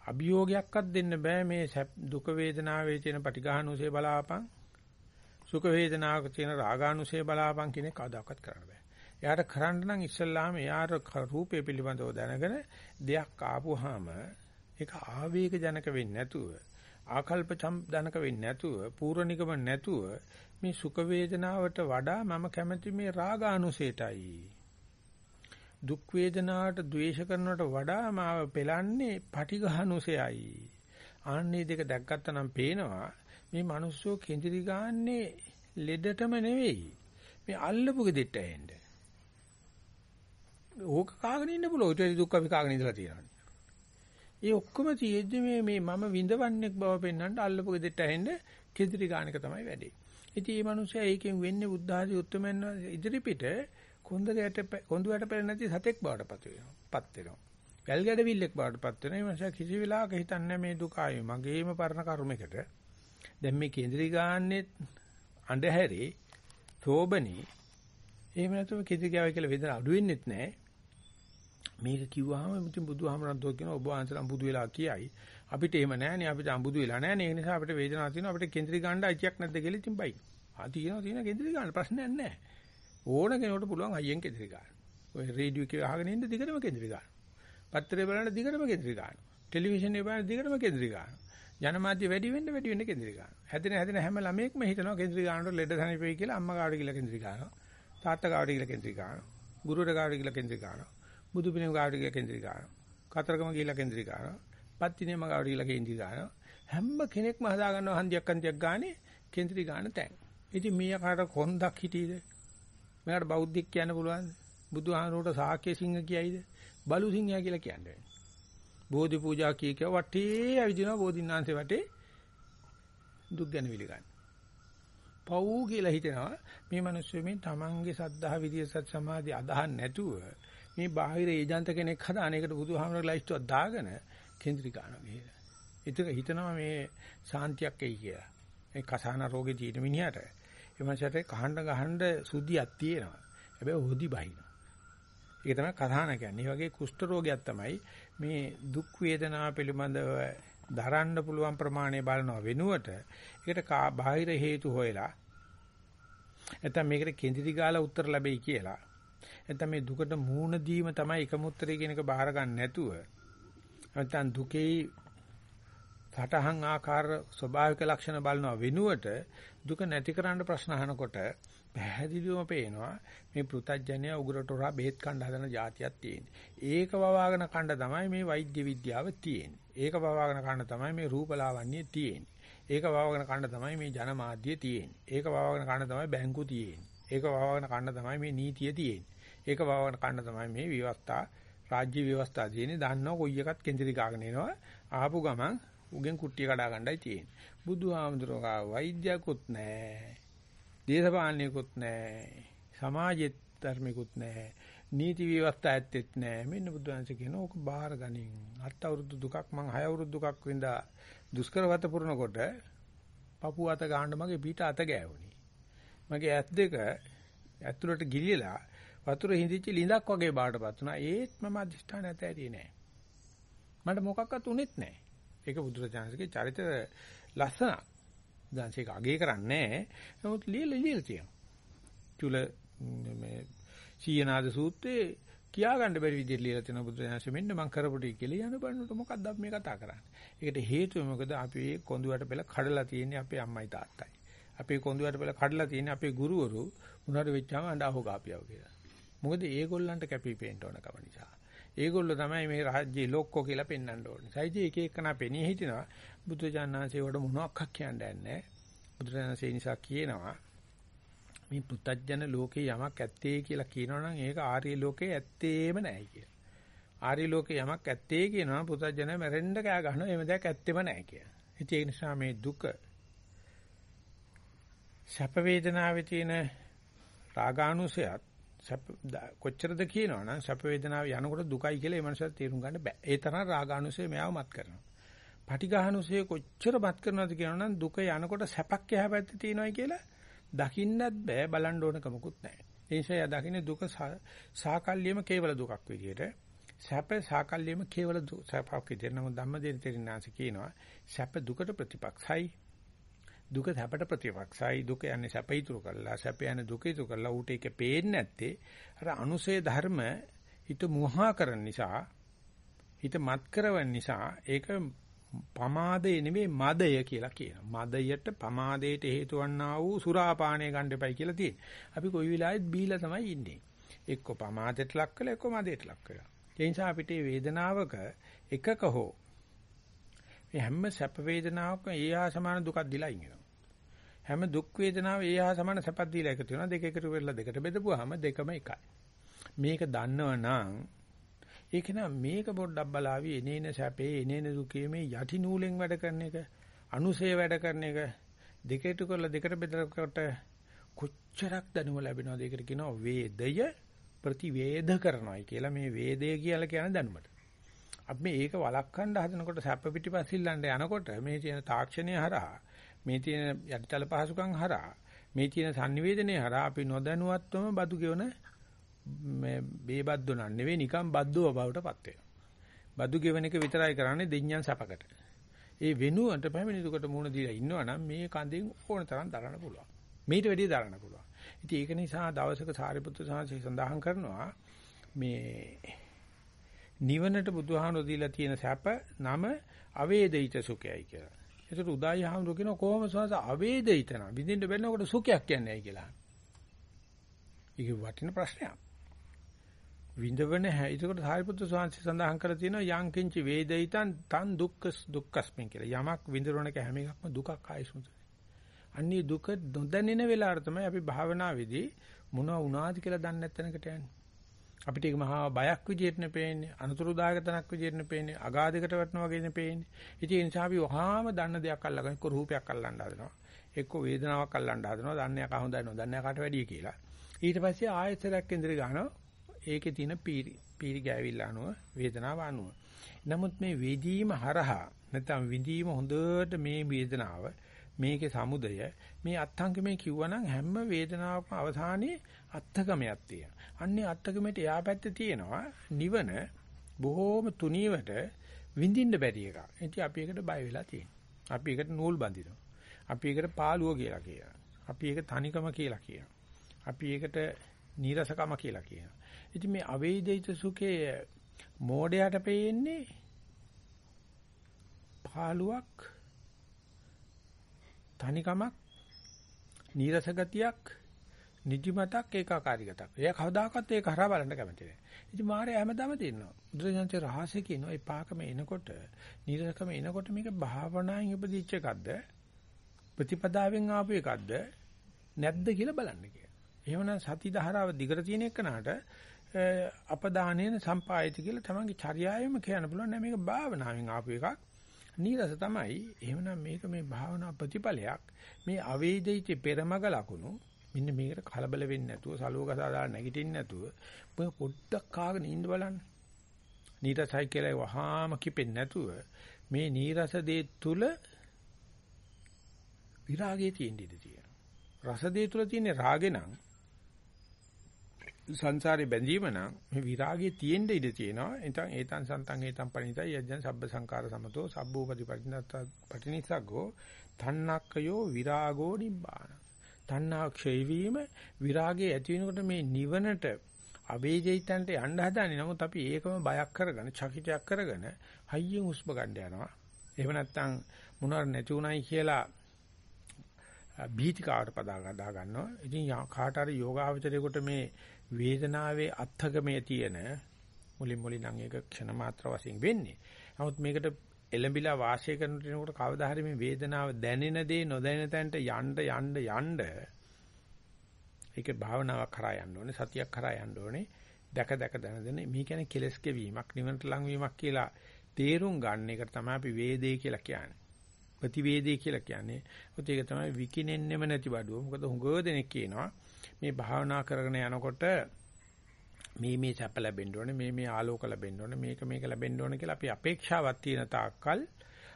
Speaker 1: අභියෝගයක්වත් දෙන්න බෑ මේ දුක වේදනාවේ තියෙන පටිඝානුසය බලාපන් සුඛ වේදනාවක තියෙන රාගානුසය බලාපන් කියන කවදාකවත් කරන්න බෑ. එයාට කරන්න නම් ඉස්සල්ලාම එයාට රූපය පිළිබඳව දැනගෙන දෙයක් ආපුවාම ඒක ආවේග ජනක වෙන්නේ නැතුව ආකල්ප ජනක වෙන්නේ නැතුව පූර්ණිකම නැතුව මේ සුඛ වේදනාවට වඩා මම කැමති මේ රාගානුසයටයි. දුක් වේදනාවට ද්වේෂ කරනවට වඩා මාව පෙලන්නේ පටිඝානුසයයි. ආන්නේ දෙක දැක්ගත්තා නම් පේනවා මේ මිනිස්සු කෙඳිරි ගාන්නේ ලෙඩටම නෙවෙයි. මේ අල්ලපු ගෙදෙට්ට ඇහෙන්න. ඕක කාගෙන ඉන්න පුළුවන්. ඒ දුක් අපි කාගෙන ඉඳලා තියෙනවා. ඒ ඔක්කොම තියෙද්දි මේ මේ මම විඳවන්නේක් බව පෙන්වන්න අල්ලපු ගෙදෙට්ට ඇහෙන්න කෙඳිරි ගාන එක තමයි වැඩේ. ඉතින් මේ මිනිස්සයා ඒකෙන් වෙන්නේ බුද්ධ ආදී උත්තරමයන් ඉදිරි පිට කොන්දරයට කොඳුයට පෙර නැති සතෙක් බවට පත් වෙනවා. පත් වෙනවා. වැල් ගැඩවිල්ලෙක් බවට පත් වෙනවා. මේ මිනිසා කිසි වෙලාවක හිතන්නේ මේ දුක ආයේ මගේම පරණ කර්මයකට. දැන් මේ කේන්ද්‍රී ගාන්නේ අඬහැරේ සෝබනේ එහෙම නැතුව කිසි ගාවයි කියලා වේදන අඩු වෙන්නෙත් නැහැ. මේක කිව්වහම ඉතින් බුදුහාමරන් දෝ කියන ඔබ වහන්සේලා බුදු වෙලා කියයි. අපිට එහෙම නැහැනේ අපිට අඹුදු වෙලා නැහැනේ ඒ නිසා අපිට වේදනාවක් තියෙනවා අපිට කේන්ද්‍රී ගාන්න අයිතියක් නැද්ද කියලා ඉතින් බයි. ආ තියෙනවා තියෙන කේන්ද්‍රී ගාන්න ප්‍රශ්නයක් නැහැ. ඕන කෙනෙකුට පුළුවන් අයියෙන් කේන්ද්‍රී ගාන්න. ඔය රේඩියෝ එකේ අහගෙන ඉන්න දිගටම කේන්ද්‍රී ගාන්න. පත්‍රය බලන දිගටම කේන්ද්‍රී ගාන්න. ටෙලිවිෂන් එක බලන දිගටම කේන්ද්‍රී ගාන්න. ජනමාධ්‍ය වැඩි වෙන්න වැඩි වෙන්න කේන්ද්‍රී ගාන. හැදෙන හැදෙන හැම ළමයෙක්ම හිතනවා කේන්ද්‍රී ගානට ලෙඩ සනීපෙයි කියලා අම්මා ගාවට ගිහලා කේන්ද්‍රී ගානවා. තාත්තා ගාවට ගිහලා කේන්ද්‍රී ගානවා. ගුරුවරයා ගාවට ගිහලා කේන්ද්‍රී ගානවා. බුදු පිළිම ගාවට ගිහලා කේන්ද්‍රී ගානවා. කතරගම ගිහලා කේන්ද්‍රී ගානවා. පත්තිනේම ගාවට ගිහලා කේන්ද්‍රී ගානවා. හැම කෙනෙක්ම හදා ගන්නවා හන්දියක් හන්දියක් ගානේ කේන්ද්‍රී ගාන තැන්. ඉතින් මීයකට කොන්දක් හිටීද? මෙයාට බෞද්ධෙක් කියන්න පුළුවන්ද? බුදුහාමුදුරට සාක්‍ය සිංහ කියයිද? බලු සිංහයා කියලා කියන්නේ. බෝධි පූජා කී කියව වටේ ඇවිදිනවා බෝධින්නාංශේ වටේ දුක් ගැන විලිගන්න. පව් කියලා හිතෙනවා මේ මිනිස්සු මේ තමන්ගේ සද්ධා විදිය සත් සමාධි අදහන් නැතුව මේ බාහිර ඒජන්ත කෙනෙක් හදාන එකට බුදුහාමරගේ ලයිස්ට්ුවක් දාගෙන කේන්ද්‍රී ගන්නවා කියලා. ඒක හිතනවා මේ සාන්තියක් එයි කියලා. මේ කසාන රෝගේ තියෙන මිනිහට එමන්සට කහඬ ගහඬ සුද්ධියක් තියෙනවා. හැබැයි හොදි බහිනවා. ඒක තමයි කසාන කියන්නේ. මේ වගේ කුෂ්ඨ රෝගයක් තමයි මේ දුක් වේදනා පිළිබඳව දරන්න පුළුවන් ප්‍රමාණය බලනවා වෙනුවට ඒකට බාහිර හේතු හොයලා නැත්නම් මේකට කෙඳිරි ගාලා උත්තර ලැබෙයි කියලා. නැත්නම් මේ දුකට මූණ දීම තමයි එකම උත්තරය කියන එක බාර ගන්න නැතුව නැත්නම් දුකේ සටහන් ආකාර ස්වභාවික ලක්ෂණ බලනවා වෙනුවට දුක නැති කරන්න ප්‍රශ්න අහනකොට පැහැදිලිවම පේනවා මේ පෘථජ්ජනය උගරටොරා බෙහෙත් කණ්ඩ හදන જાතියක් තියෙන්නේ. ඒක වවාගෙන කණ්ඩ තමයි මේ වෛද්‍ය විද්‍යාව තියෙන්නේ. ඒක වවාගෙන කණ්ඩ තමයි මේ රූපලාවන්‍ය තියෙන්නේ. ඒක වවාගෙන කණ්ඩ තමයි මේ ජනමාධ්‍ය තියෙන්නේ. ඒක වවාගෙන කණ්ඩ තමයි බැංකු තියෙන්නේ. ඒක වවාගෙන කණ්ඩ තමයි මේ නීතිය තියෙන්නේ. ඒක වවාගෙන කණ්ඩ තමයි මේ විවස්ථා රාජ්‍ය විවස්ථා තියෙන්නේ. දන්නව කොයි එකත් කෙන්දිරි ගාගෙන එනවා. ආපු ගමන් උගෙන් කුට්ටිය කඩා ගන්නයි තියෙන්නේ. බුදුහාමුදුරුවෝ වෛද්‍යකුත් නැහැ. දේශපාලනිකුත් නැහැ. සමාජෙත් ධර්මිකුත් නැහැ. නීති ව්‍යවස්ථා ඇත්තෙත් නැහැ. මෙන්න බුදුහන්සේ කියන ඕක බාහිර ගනින්. අට අවුරුදු දුකක් මං හය අවුරුදු දුකක් වින්දා දුෂ්කරවත පුරනකොට පපුව අත ගහන්න මගේ පිට අත ගෑවුණි. මගේ ඇස් දෙක ඇතුළට ගිලිලා වතුර හිඳිච්ච ලිඳක් වගේ බාටපත් වුණා. ඒත් මම අධිෂ්ඨාන ඇත ඇරියේ නැහැ. මට මොකක්වත් උනේත් නැහැ. ඒක බුදුරජාණන්සේගේ චරිත ලස්සන. දැන්සේක අගේ කරන්නේ නැහැ. නමුත් ලියලා ලියලා තියෙනවා. චුල මේ සීයනාද සූත්‍රයේ කියා ගන්න බැරි විදිහට ලියලා තියෙන බුදුරජාණන්සේ මෙන්න මම කරපු ටික කියලා යන බණ්ඩට මොකක්ද අපි මේ කතා කරන්නේ. ඒකට හේතුව මොකද අපි කොඳුයට පෙළ කඩලා තියෙන්නේ අපේ අම්මයි තාත්තයි. අපේ කොඳුයට පෙළ කඩලා තියෙන්නේ අපේ ගුරුවරු උනාට වෙච්චාම අඬහෝ ගාපියව කියලා. මොකද ඒගොල්ලන්ට කැපී පේන්න ඕන කම නිසා. ඒගොල්ලෝ තමයි මේ රාජ්‍යයේ ලොක්කෝ කියලා පෙන්වන්න ඕනේ. සයිජේ එක එකනා පෙනී හිටිනවා. බුදුජානනාංශේ වඩ මොනවක් කියන්නේ නැහැ. බුදුරජාණන්සේ නිසා කියනවා මේ පුත්තජන ලෝකේ යමක් ඇත්තේ කියලා කියනවනම් ඒක ආර්ය ලෝකේ ඇත්තේම නැහැ කියලා. ආර්ය ලෝකේ යමක් ඇත්තේ කියනවා පුත්තජන මැරෙන්න කෑ ගන්නවා එහෙම දෙයක් ඇත්තෙම නැහැ කියලා. ඉතින් ඒ නිසා මේ දුක සැප වේදනාවේ තියෙන රාගානුසයත් සැප කොච්චරද කියනවනම් සැප වේදනාව යනකොට දුකයි කියලා ඒ මනසට තේරුම් ගන්න බෑ. ඒ තරම් රාගානුසය මෙයාව මත් කරනවා. පටිඝානුසය කොච්චර මත් කරනවද කියනවනම් දුක යනකොට සැපක් එහා පැත්තේ තියෙනවයි කියලා දකින්නත් බෑ බලන්න ඕන කමකුත් නැහැ. ඒ නිසා යා දකින්නේ දුක සාකල්යෙම කේවල දුකක් විදියට. සැප සාකල්යෙම කේවල සැපක් විදියට. නමුත් ධම්මදේන තෙරිනාංශ කියනවා සැප දුකට ප්‍රතිපක්ෂයි. දුක සැපට ප්‍රතිපක්ෂයි. දුක යන්නේ සැප ඉතුරු කරලා සැප යන්නේ දුක ඉතුරු කරලා ඌට ඒක පේන්නේ නැත්තේ අර අනුසේ ධර්ම හිත මුවහා කරන නිසා හිත මත් කරවන නිසා ඒක පමාදේ නෙමෙයි මදය කියලා කියනවා. මදයට පමාදයට හේතු වන්නා වූ සුරාපානය ගන්න එපයි කියලා තියෙනවා. අපි කොයි වෙලාවෙත් බීලා තමයි ඉන්නේ. එක්ක පමාදයට ලක් කළා එක්ක මදයට ලක් කළා. ඒ නිසා අපිට වේදනාවක එකක හෝ මේ හැම සැප වේදනාවක ඒහා සමාන දුකක් දිලා ඉන්නවා. හැම දුක් වේදනාව ඒහා සමාන සැපක් දීලා එකතු වෙනවා. දෙක එකතු වෙලා දෙකට බෙදපුවාම දෙකම එකයි. මේක දන්නවනම් ඒක නා මේක පොඩ්ඩක් බලාවි එනේන සැපේ එනේන දුකේ මේ යටි නූලෙන් වැඩ කරන එක අනුසේ වැඩ කරන එක දෙකට කරලා දෙකට බෙදනකොට කොච්චරක් දැනුම ලැබෙනවද ඒකට කියනවා වේදය ප්‍රතිවේද කරනවායි කියලා මේ වේදය කියලා කියන දැනුමට. අපි මේක වළක්වන්න හදනකොට සැප පිටිපස්සිල්ලන්න යනකොට මේ තියෙන තාක්ෂණය හරහා මේ තියෙන යටිතල පහසුකම් හරහා මේ තියෙන sannivedanaya හරහා අපි නොදැනුවත්වම බදු ගෙවන මේ බේබද්දෝ නන් නෙවෙයි නිකන් බද්දෝ බවටපත් වෙනවා. බදු ගෙවන එක විතරයි කරන්නේ දෙඤ්ඤන් සපකට. ඒ වෙනුවට පැමිණි දුකට මුහුණ දීලා ඉන්නවනම් මේ කඳෙන් ඕන තරම් දරන්න පුළුවන්. මේට වැඩිය දරන්න පුළුවන්. ඉතින් ඒක නිසා දවසක සාරිපුත්‍ර සාංශය සඳහන් කරනවා මේ නිවනට බුදුහාමුදුරු දීලා තියෙන සැප නම අවේදිත සුඛයයි කියලා. ඒකට උදායි හාමුදුරු කියන කොහොම සවාස අවේදිත න විඳින්න බැන්නකොට සුඛයක් කියන්නේ ඇයි කියලා. ඒක වටින ප්‍රශ්නයක්. විඳවන හැ. ඒකට සාරිපුත්‍ර ස්වාමීන් සඳහන් කරලා තියෙනවා යං කිංච වේදිතං තන් දුක්ඛ දුක්ඛස්මින් කියලා. යමක් විඳිනක හැම එකක්ම දුකක් ආයිසුද. අන්නේ දුක නොදැනෙන වෙලාවට තමයි අපි භාවනාවේදී මොනවා වුණාද කියලා දන්නේ නැත්නම්කට යන්නේ. අපිට ඒක මහා බයක් විදියට නෙපෙන්නේ, අනතුරුදායක තනක් විදියට නෙපෙන්නේ, අගාධයකට වැටෙනවා වගේ නෙපෙන්නේ. ඉතින් ඒ නිසා අපි වහාම දන්න දෙයක් අල්ලගෙන එක්ක රූපයක් අල්ලන්න හදනවා. එක්ක වේදනාවක් අල්ලන්න හදනවා. දන්නේ කා හොඳයි නොදන්නේ කාට වැඩිය කියලා. ඊට පස්සේ ආයතරයක් ඉදිරි ගන්නවා ඒකේ තියෙන පීරි පීරි ගෑවිල්ල අනුව වේදනාව අනුව. නමුත් මේ වේදීම හරහා නැත්නම් විඳීම හොඳට මේ වේදනාව මේකේ සමුදය මේ අත්ංගමේ කිව්වනම් හැම වේදනාවකම අවසානයේ අත්ථකමයක් තියෙනවා. අන්නේ අත්ථකමේට එයා පැත්තේ තියෙනවා නිවන බොහෝම තුනීවට විඳින්න බැරි එකක්. ඉතින් අපි ඒකට බය වෙලා තියෙනවා. අපි ඒකට නූල් බඳිනවා. අපි ඒකට පාළුව කියලා කියනවා. අපි ඒක තනිකම කියලා කියනවා. අපි ඒකට නීරසකම කියලා කියනවා. ඉතින් මේ අවේදිත සුඛයේ මෝඩයට පේන්නේ පාළුවක් තනිකමක් නීරස ගතියක් නිදිමතක් ඒකාකාරී ගතියක්. එයා කවදාකවත් ඒක හරහා බලන්න කැමති නැහැ. ඉතින් මාරේ හැමදාම තියෙනවා. බුදුරජාණන්සේ රහසේ කියනවා ඒ පාකම එනකොට නීරසකම එනකොට මේක භාවනාවෙන් උපදිච්ච එකක්ද ප්‍රතිපදාවෙන් ආපු එකක්ද නැද්ද කියලා බලන්න කියලා. එහෙමනම් සති ධාරාව දිගට තියෙන එකනට අපදානේන සම්පායති කියලා තමන්ගේ චර්යාවෙම කියන්න පුළුවන් නෑ මේක භාවනාවෙන් ආපු එකක් නීරස තමයි. එහෙමනම් මේක මේ භාවනා ප්‍රතිඵලයක්. මේ අවේදිත පෙරමග ලකුණු මෙන්න මේකට කලබල වෙන්නේ නැතුව සලුව ගසා දාලා නැගිටින්න නැතුව ඔය පොඩ්ඩක් කාගෙන ඉන්න බලන්න. නීරසයි කියලා වහාම කිපෙන්නේ නැතුව මේ නීරස දේ තුල විරාගයේ තියෙන ඉඩ තියෙනවා. රස දේ තුල තියෙන රාගේ නම් සංසාරේ බැඳීම නම් මේ විරාගයේ තියෙන්න ඉඩ තියෙනවා. එතන් ඒතන් සන්තන් ඒතන් පණිතයි යජ්ජන් සබ්බ සංකාර සමතෝ සබ්බෝපති පටිනිස්සග්ගෝ තණ්හක්කයෝ විරාගෝ නිබ්බාන. තණ්හා ක්ෂය වීම විරාගයේ ඇති වෙනකොට මේ නිවනට අවේජිතන්ට යන්න හදන්නේ. නමුත් අපි ඒකම බයක් කරගෙන, චකිතයක් කරගෙන හයියෙන් හුස්ම ගන්න යනවා. එහෙම නැත්නම් මොනවාර නැති උනායි කියලා බීතිකාවට පදා ගන්නවා. ඉතින් කාට හරි යෝගාවචරයකට මේ වේදනාවේ අත්ථගමේ තියෙන මුලින් මුලින් නම් ඒක ක්ෂණ මාත්‍ර වශයෙන් වෙන්නේ. නමුත් මේකට එළඹිලා වාසය කරනකොට කවදා හරි මේ වේදනාව දැනෙන දේ නොදැනෙන තැනට යන්න යන්න යන්න ඒක භාවනාවක් කරා යන්න ඕනේ සතියක් කරා යන්න ඕනේ දැක දැක දැන දැන මේ කියන්නේ කෙලස් කෙවීමක් නිවනට ලං වීමක් කියලා තේරුම් ගන්න එක තමයි අපි වේදේ කියලා කියන්නේ. ප්‍රතිවේදේ කියලා කියන්නේ. ඒක තමයි විකිනෙන්නෙම නැති බඩුව. මොකද හුඟව දෙනෙක් කියනවා මේ භාවනා කරගෙන යනකොට මේ මේ සැප ලැබෙන්න ඕනේ මේ මේ ආලෝක ලැබෙන්න ඕනේ මේක මේක ලැබෙන්න ඕනේ කියලා අපි අපේක්ෂාවක් තියෙන තාක්කල්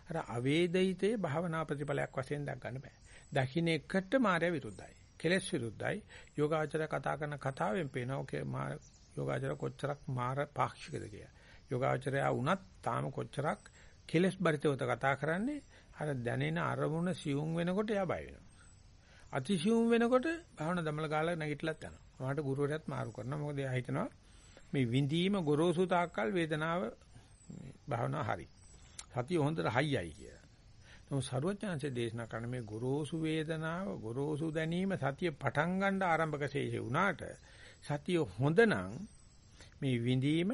Speaker 1: අර අවේදිතේ භාවනා ප්‍රතිඵලයක් වශයෙන් දක් ගන්න බෑ. දකින්න එකට මායя විරුද්ධයි. කෙලස් විරුද්ධයි. යෝගාචර කතා කරන කතාවෙන් පේනවා ඔකේ යෝගාචර කොච්චරක් මාර පාක්ෂිකද කියලා. යෝගාචරය වුණත් තාම කොච්චරක් කෙලස් බරිතවත කතා කරන්නේ අර දැනෙන අරමුණ සියුම් වෙනකොට එයා බය වෙනවා. අතිසියුම් වෙනකොට භාවන දමල ගාලා නැගිටලත් යනවා. මට ගුරුවරයාත් මාරු කරනවා. මොකද එයා හිතනවා මේ විඳීම ගොරෝසු තාක්කල් වේදනාව භාවනාව හරි. සතිය හොඳට හයියයි කියලා. නමුත් සරුවචනanse දේශනා කරන මේ ගොරෝසු වේදනාව ගොරෝසු දැනීම සතිය පටන් ගන්න ආරම්භක ශේෂේ වුණාට සතිය හොඳ නම් මේ විඳීම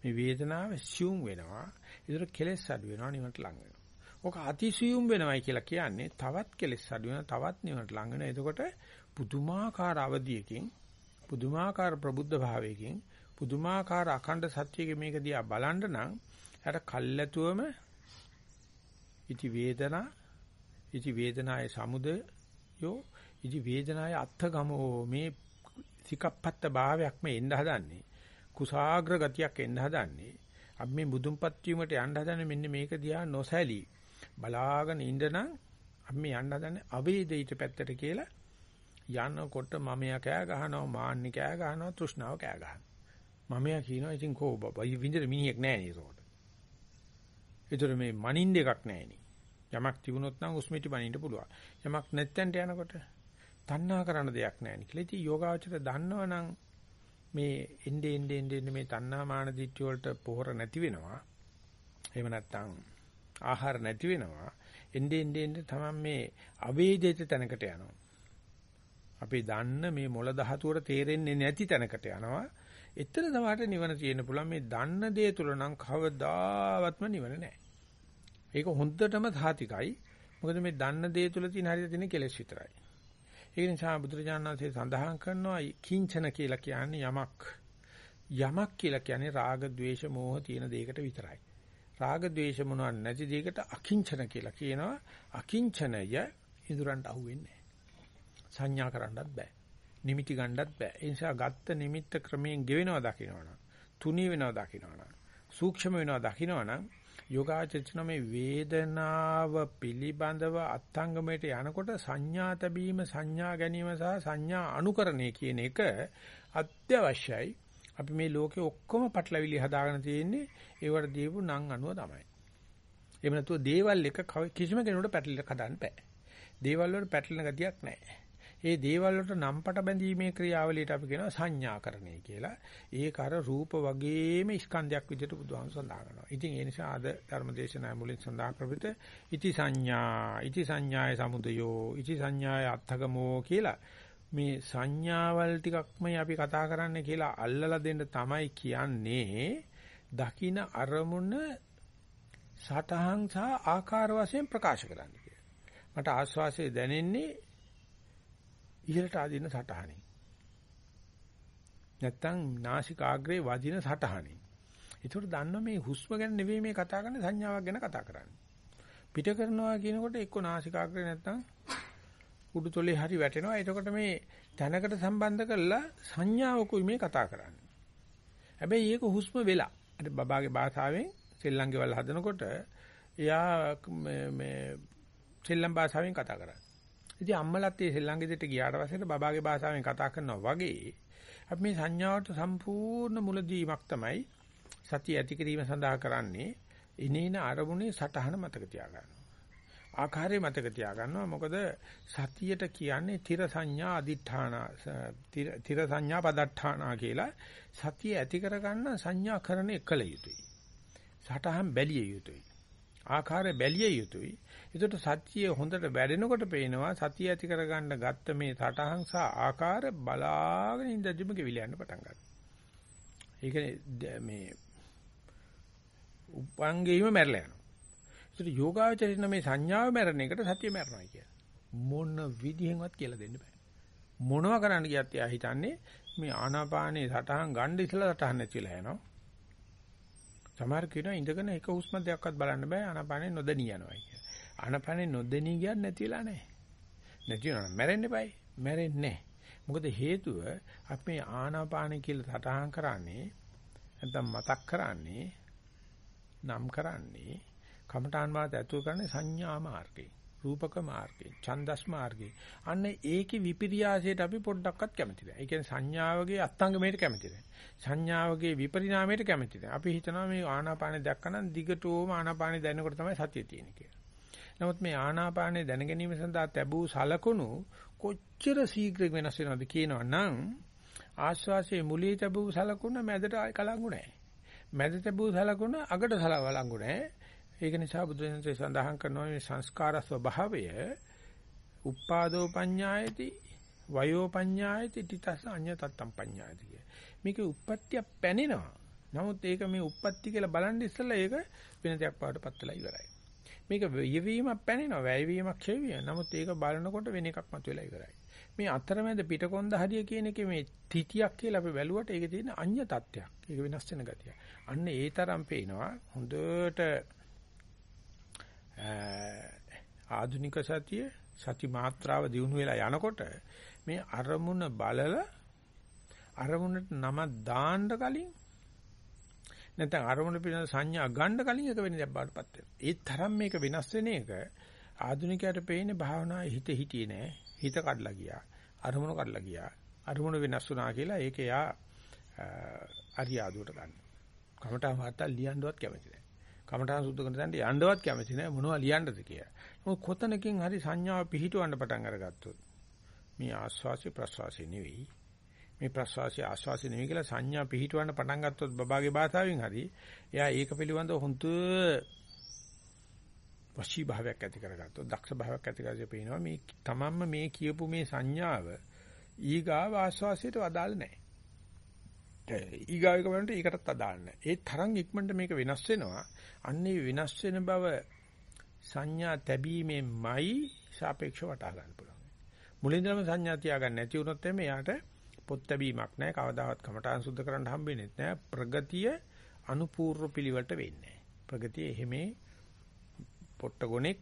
Speaker 1: මේ වේදනාව සියුම් වෙනවා. ඒතර කෙලෙස් අඩු වෙනවා නිවන්ට ලඟ වෙනවා. ඔක අතිසියුම් වෙනවයි කියලා කියන්නේ තවත් කෙලෙස් අඩු වෙනවා තවත් නිවනට ලඟ වෙනවා. එතකොට පුදුමාකාර අවධියකින් පුදුමාකාර ප්‍රබුද්ධ භාවයකින් පුදුමාකාර අඛණ්ඩ සත්‍යයේ මේක දිහා බලන්න නම් යට කල්ැතුවම ඉති වේදනා ඉති වේදනායේ සමුදයෝ ඉති වේදනායේ අත්ථගමෝ මේ සිකප්පත්ත භාවයක් මේ එන්න හදන්නේ කුසාග්‍ර ගතියක් එන්න හදන්නේ. අපි මේ මුදුන්පත් වීමට යන්න හදන්නේ මෙන්න මේක දිහා නොසැලී. බලාගෙන ඉඳනනම් අපි මේ යන්න හදන්නේ අවේදිත පැත්තට කියලා යනකොට මමයා කෑ ගහනවා මාන්නි කෑ ගහනවා තෘෂ්ණාව කෑ ගහනවා මමයා කියනවා ඉතින් කෝ බබා විඳින මිනිහෙක් නැහැ නේ ඒකට. ඒතර මේ මනින්න එකක් නැහැ නේ. යමක් තිබුණොත් නම් උස්මිටි බනින්න පුළුවන්. යමක් නැත්තන්ට යනකොට තණ්හා කරන දෙයක් නැහැ නේ. කියලා ඉතින් යෝගාවචර දන්නවනම් මේ එnde ende ende මේ තණ්හා මාන දිට්ඨිය වලට පොහොර නැති වෙනවා. එහෙම නැත්නම් ආහාර නැති වෙනවා. එnde ende ende තමයි මේ අවේදිත තැනකට යනවා. අපි දන්න මේ මොළ ධාතුවර තේරෙන්නේ නැති තැනකට යනවා. එතන තමයි නිවන තියෙන්න පුළුවන්. මේ දන්න දේ තුල නම් කවදාවත්ම නිවන නැහැ. ඒක හොඳටම ධාතිකයි. මොකද මේ දන්න දේ තුල තියෙන හරියට තියෙන කෙලෙස් විතරයි. ඒ නිසා බුදුරජාණන් වහන්සේ සඳහන් කරනවා කිංචන කියලා කියන්නේ යමක්. යමක් කියලා කියන්නේ රාග, ద్వේෂ, මෝහ තියෙන දෙයකට විතරයි. රාග, ద్వේෂ මොනවා නැති දෙයකට අකිංචන කියලා කියනවා. අකිංචනය ඉදරන්ට අහුවෙන්නේ සංඥා කරන්නත් බෑ. නිමිති ගන්නත් බෑ. ඒ නිසා ගත්ත නිමිත්ත ක්‍රමයෙන් ගෙවෙනවා දකින්නවනම්, තුනී වෙනවා දකින්නවනම්, සූක්ෂම වෙනවා දකින්නවනම් යෝගාචරිතන මේ වේදනාව පිළිබඳව අත්ංගමයට යනකොට සංඥා තැබීම සංඥා ගැනීම සහ සංඥා අනුකරණය කියන එක අත්‍යවශ්‍යයි. අපි මේ ලෝකේ ඔක්කොම පටලවිලි හදාගෙන තියෙන්නේ ඒවට දීපු නම් අනුව තමයි. එහෙම නැතුව දේවල් එක කිසිම කෙනෙකුට පැටලෙලා හදන්න බෑ. දේවල් වල පැටලෙන ගතියක් නැහැ. ඒ දේවල් වලට නම්පට බැඳීමේ ක්‍රියාවලියට අපි කියනවා සංඥාකරණය කියලා. ඒක අර රූප වගේම ස්කන්ධයක් විදිහට බුදුහාම සඳහන් කරනවා. ඉතින් ඒ නිසා අද ධර්මදේශනා මුලින් සඳහන් කරපිට ඉති සංඥා, ඉති සංඥාය සමුදයෝ, ඉති සංඥාය අත්ථගමෝ කියලා මේ සංඥාවල් ටිකක්මයි අපි කතා කරන්නේ කියලා අල්ලලා දෙන්න තමයි කියන්නේ දකින අරමුණ සටහන් සහ ආකාර වශයෙන් ප්‍රකාශ කරන්න කියලා. මට ආස්වාසිය දැනෙන්නේ ඉහළට ආදින සටහනින්. නැත්තම් නාසිකාග්‍රේ වදින සටහනින්. ඒකට දන්න මේ හුස්ම ගැන නෙවෙයි මේ කතා කරන්නේ සංඥාවක් ගැන කතා කරන්නේ. පිට කරනවා කියනකොට එක්ක නාසිකාග්‍රේ නැත්තම් උඩුතොලේ හරි වැටෙනවා. එතකොට මේ තැනකට සම්බන්ධ කරලා සංඥාවකුයි මේ කතා කරන්නේ. හැබැයි ඒක හුස්ම වෙලා. අර බබාගේ භාෂාවෙන් සෙල්ලම්ගේ වල හදනකොට එයා මේ සෙල්ලම් භාෂාවෙන් කතා කරන්නේ. ඉතින් අම්මලත් ඒ සෙල්ලම්ගේ දෙට ගියාට පස්සේ බබාගේ භාෂාවෙන් කතා කරනවා වගේ අපි මේ සංඥාවට සම්පූර්ණ මුලදීමක් තමයි සතිය ඇති කිරීම සඳහා කරන්නේ. ඉනේන අරමුණේ සටහන මතක තියාගන්න. ආකාරය මතක තියාගන්නවා මොකද සතියට කියන්නේ තිර සංඥා අදිඨාන තිර සංඥා පදට්ඨාන කියලා සතිය ඇති කරගන්න සංඥාකරණය කළ යුතුයි සටහන් බැලිය යුතුයි ආකාරය බැලිය යුතුයි ඒකට සතිය හොඳට වැඩෙනකොට පේනවා සතිය ඇති කරගන්න ගත්ත මේ සටහන් සහ ආකාර බලාගෙන ඉඳදිම ගෙවිල යන්න පටන් ගන්නවා ඒක මේ උපංගෙයිම මැරලා යනවා ඒතර යෝගාවචරින මේ සංඥාව මැරෙන එකට සතිය මැරනවා කිය. මොන විදිහෙන්වත් කියලා දෙන්න බෑ. මොනවා කරන්න කියත් එයා හිතන්නේ මේ ආනාපානේ සටහන් ගන්න ඉස්සලා සටහන් නැතිලා යනවා. සමහර කෙනා ඉඳගෙන එක හුස්ම දෙකක්වත් බලන්න බෑ ආනාපානේ නොදෙනී යනවා කිය. ආනාපානේ නොදෙනී ගියත් නැතිලා නැහැ. නැති වෙනවා මැරෙන්න බෑ. මැරෙන්නේ මොකද හේතුව අපි ආනාපානේ කියලා සටහන් කරන්නේ නැත්නම් මතක් කරන්නේ නම් කරන්නේ කමඨාන් වාත ඇතුල් කරන්නේ සංඥා මාර්ගේ. රූපක මාර්ගේ, ඡන්දස් මාර්ගේ. අන්න ඒකේ විපිරියාසයට අපි පොඩ්ඩක්වත් කැමති නැහැ. ඒ කියන්නේ සංඥාවගේ අත්ංගමයට කැමති නැහැ. සංඥාවගේ විපරිණාමයට කැමති නැහැ. අපි හිතනවා මේ ආනාපානෙ දැක්කනම් දිගටම ආනාපානෙ දැනනකොට තමයි සතිය තියෙන්නේ කියලා. නමුත් මේ ආනාපානෙ දැන ගැනීම සඳහා ලැබූ සලකුණු කොච්චර ශීඝ්‍ර වෙනස් වෙනවද කියනවා නම් ආශ්වාසයේ මුලී ලැබූ සලකුණ මැදට කලංගු නැහැ. මැද ලැබූ සලකුණ අගට සලවලංගු නැහැ. ඒක නිසා බුදුරජාණන්සේ සඳහන් කරනවා මේ සංස්කාර ස්වභාවය උපාදෝ පඤ්ඤායති වයෝ පඤ්ඤායති තිතස අඤ්ඤ තත්තම් පඤ්ඤායති කිය. මේකේ උප්පත්තිය පැනෙනවා. නමුත් ඒක මේ උප්පත්ති කියලා බලන් ඉස්සෙල්ලා ඒක වෙන දෙයක් පාටපත් වෙලා ඉවරයි. මේක යෙවීමක් පැනෙනවා, වැයවීමක් ඡේවිය. නමුත් ඒක බලනකොට වෙන එකක් මතුවලා ඉවරයි. මේ අතරමැද පිටකොන්ද හරිය කියන එකේ මේ තිතියක් කියලා අපි බැලුවට ඒකේ තියෙන අඤ්ඤ තත්ත්වයක්. ඒක වෙනස් වෙන ගතිය. අන්න ඒ තරම් පේනවා හොඳට ආධුනික සතිය සති මාත්‍රාව දිනු වෙලා යනකොට මේ අරමුණ බලලා අරමුණට නම දාන්න කලින් නැත්නම් අරමුණ පිළිබඳ සංඥා ගන්න කලින් එක වෙන දෙයක් බාටපත් වෙනවා. ඒ තරම් මේක වෙනස් වෙන එක ආධුනිකයට පේන්නේ භාවනාවේ හිත හිටියේ නෑ. හිත කඩලා ගියා. අරමුණ කඩලා ගියා. අරමුණ වෙනස් වුණා කියලා ඒක යා අරියාදුවට ගන්න. කමටහන් වාර්තා ලියන්නවත් කැමති නෑ. කමඨාන් සුද්ධ කරන තැනට යන්නවත් කැමති නැහැ මොනවා ලියන්නද කියලා. මොකද කොතනකින් හරි සංඥාව පිහිටවන්න පටන් අරගත්තොත් මේ ආස්වාසි ප්‍රස්වාසි නෙවෙයි. මේ ප්‍රස්වාසි ආස්වාසි නෙවෙයි කියලා සංඥා පිහිටවන්න පටන් ගත්තොත් බබාගේ භාෂාවෙන් හරි එයා ඒක පිළිබඳව හුඟ වශී භාවයක් ඇති කරගත්තොත් දක්ෂ භාවයක් ඇති කරගෙන පේනවා මේ තමන්ම මේ කියපු මේ සංඥාව ඊගාව ආස්වාසියට අදාළ නැහැ. ඊගාවික වලට ඒකටත් අදාළ නැහැ. ඒ තරම් ඉක්මනට මේක වෙනස් වෙනවා. අන්නේ වෙනස් වෙන බව සංඥා තැබීමෙන්මයි සාපේක්ෂව වටහා ගන්න පුළුවන්. මුලින්දම සංඥා තියාගන්න නැති වුණොත් එමේ යාට පොත් තැබීමක් නැහැ. කවදාවත් කමඨාන් සුද්ධ කරන්න හම්බෙන්නේ නැහැ. ප්‍රගතිය අනුපූර්ව පිළිවෙලට වෙන්නේ ප්‍රගතිය එහෙමේ පොට්ටගොනෙක්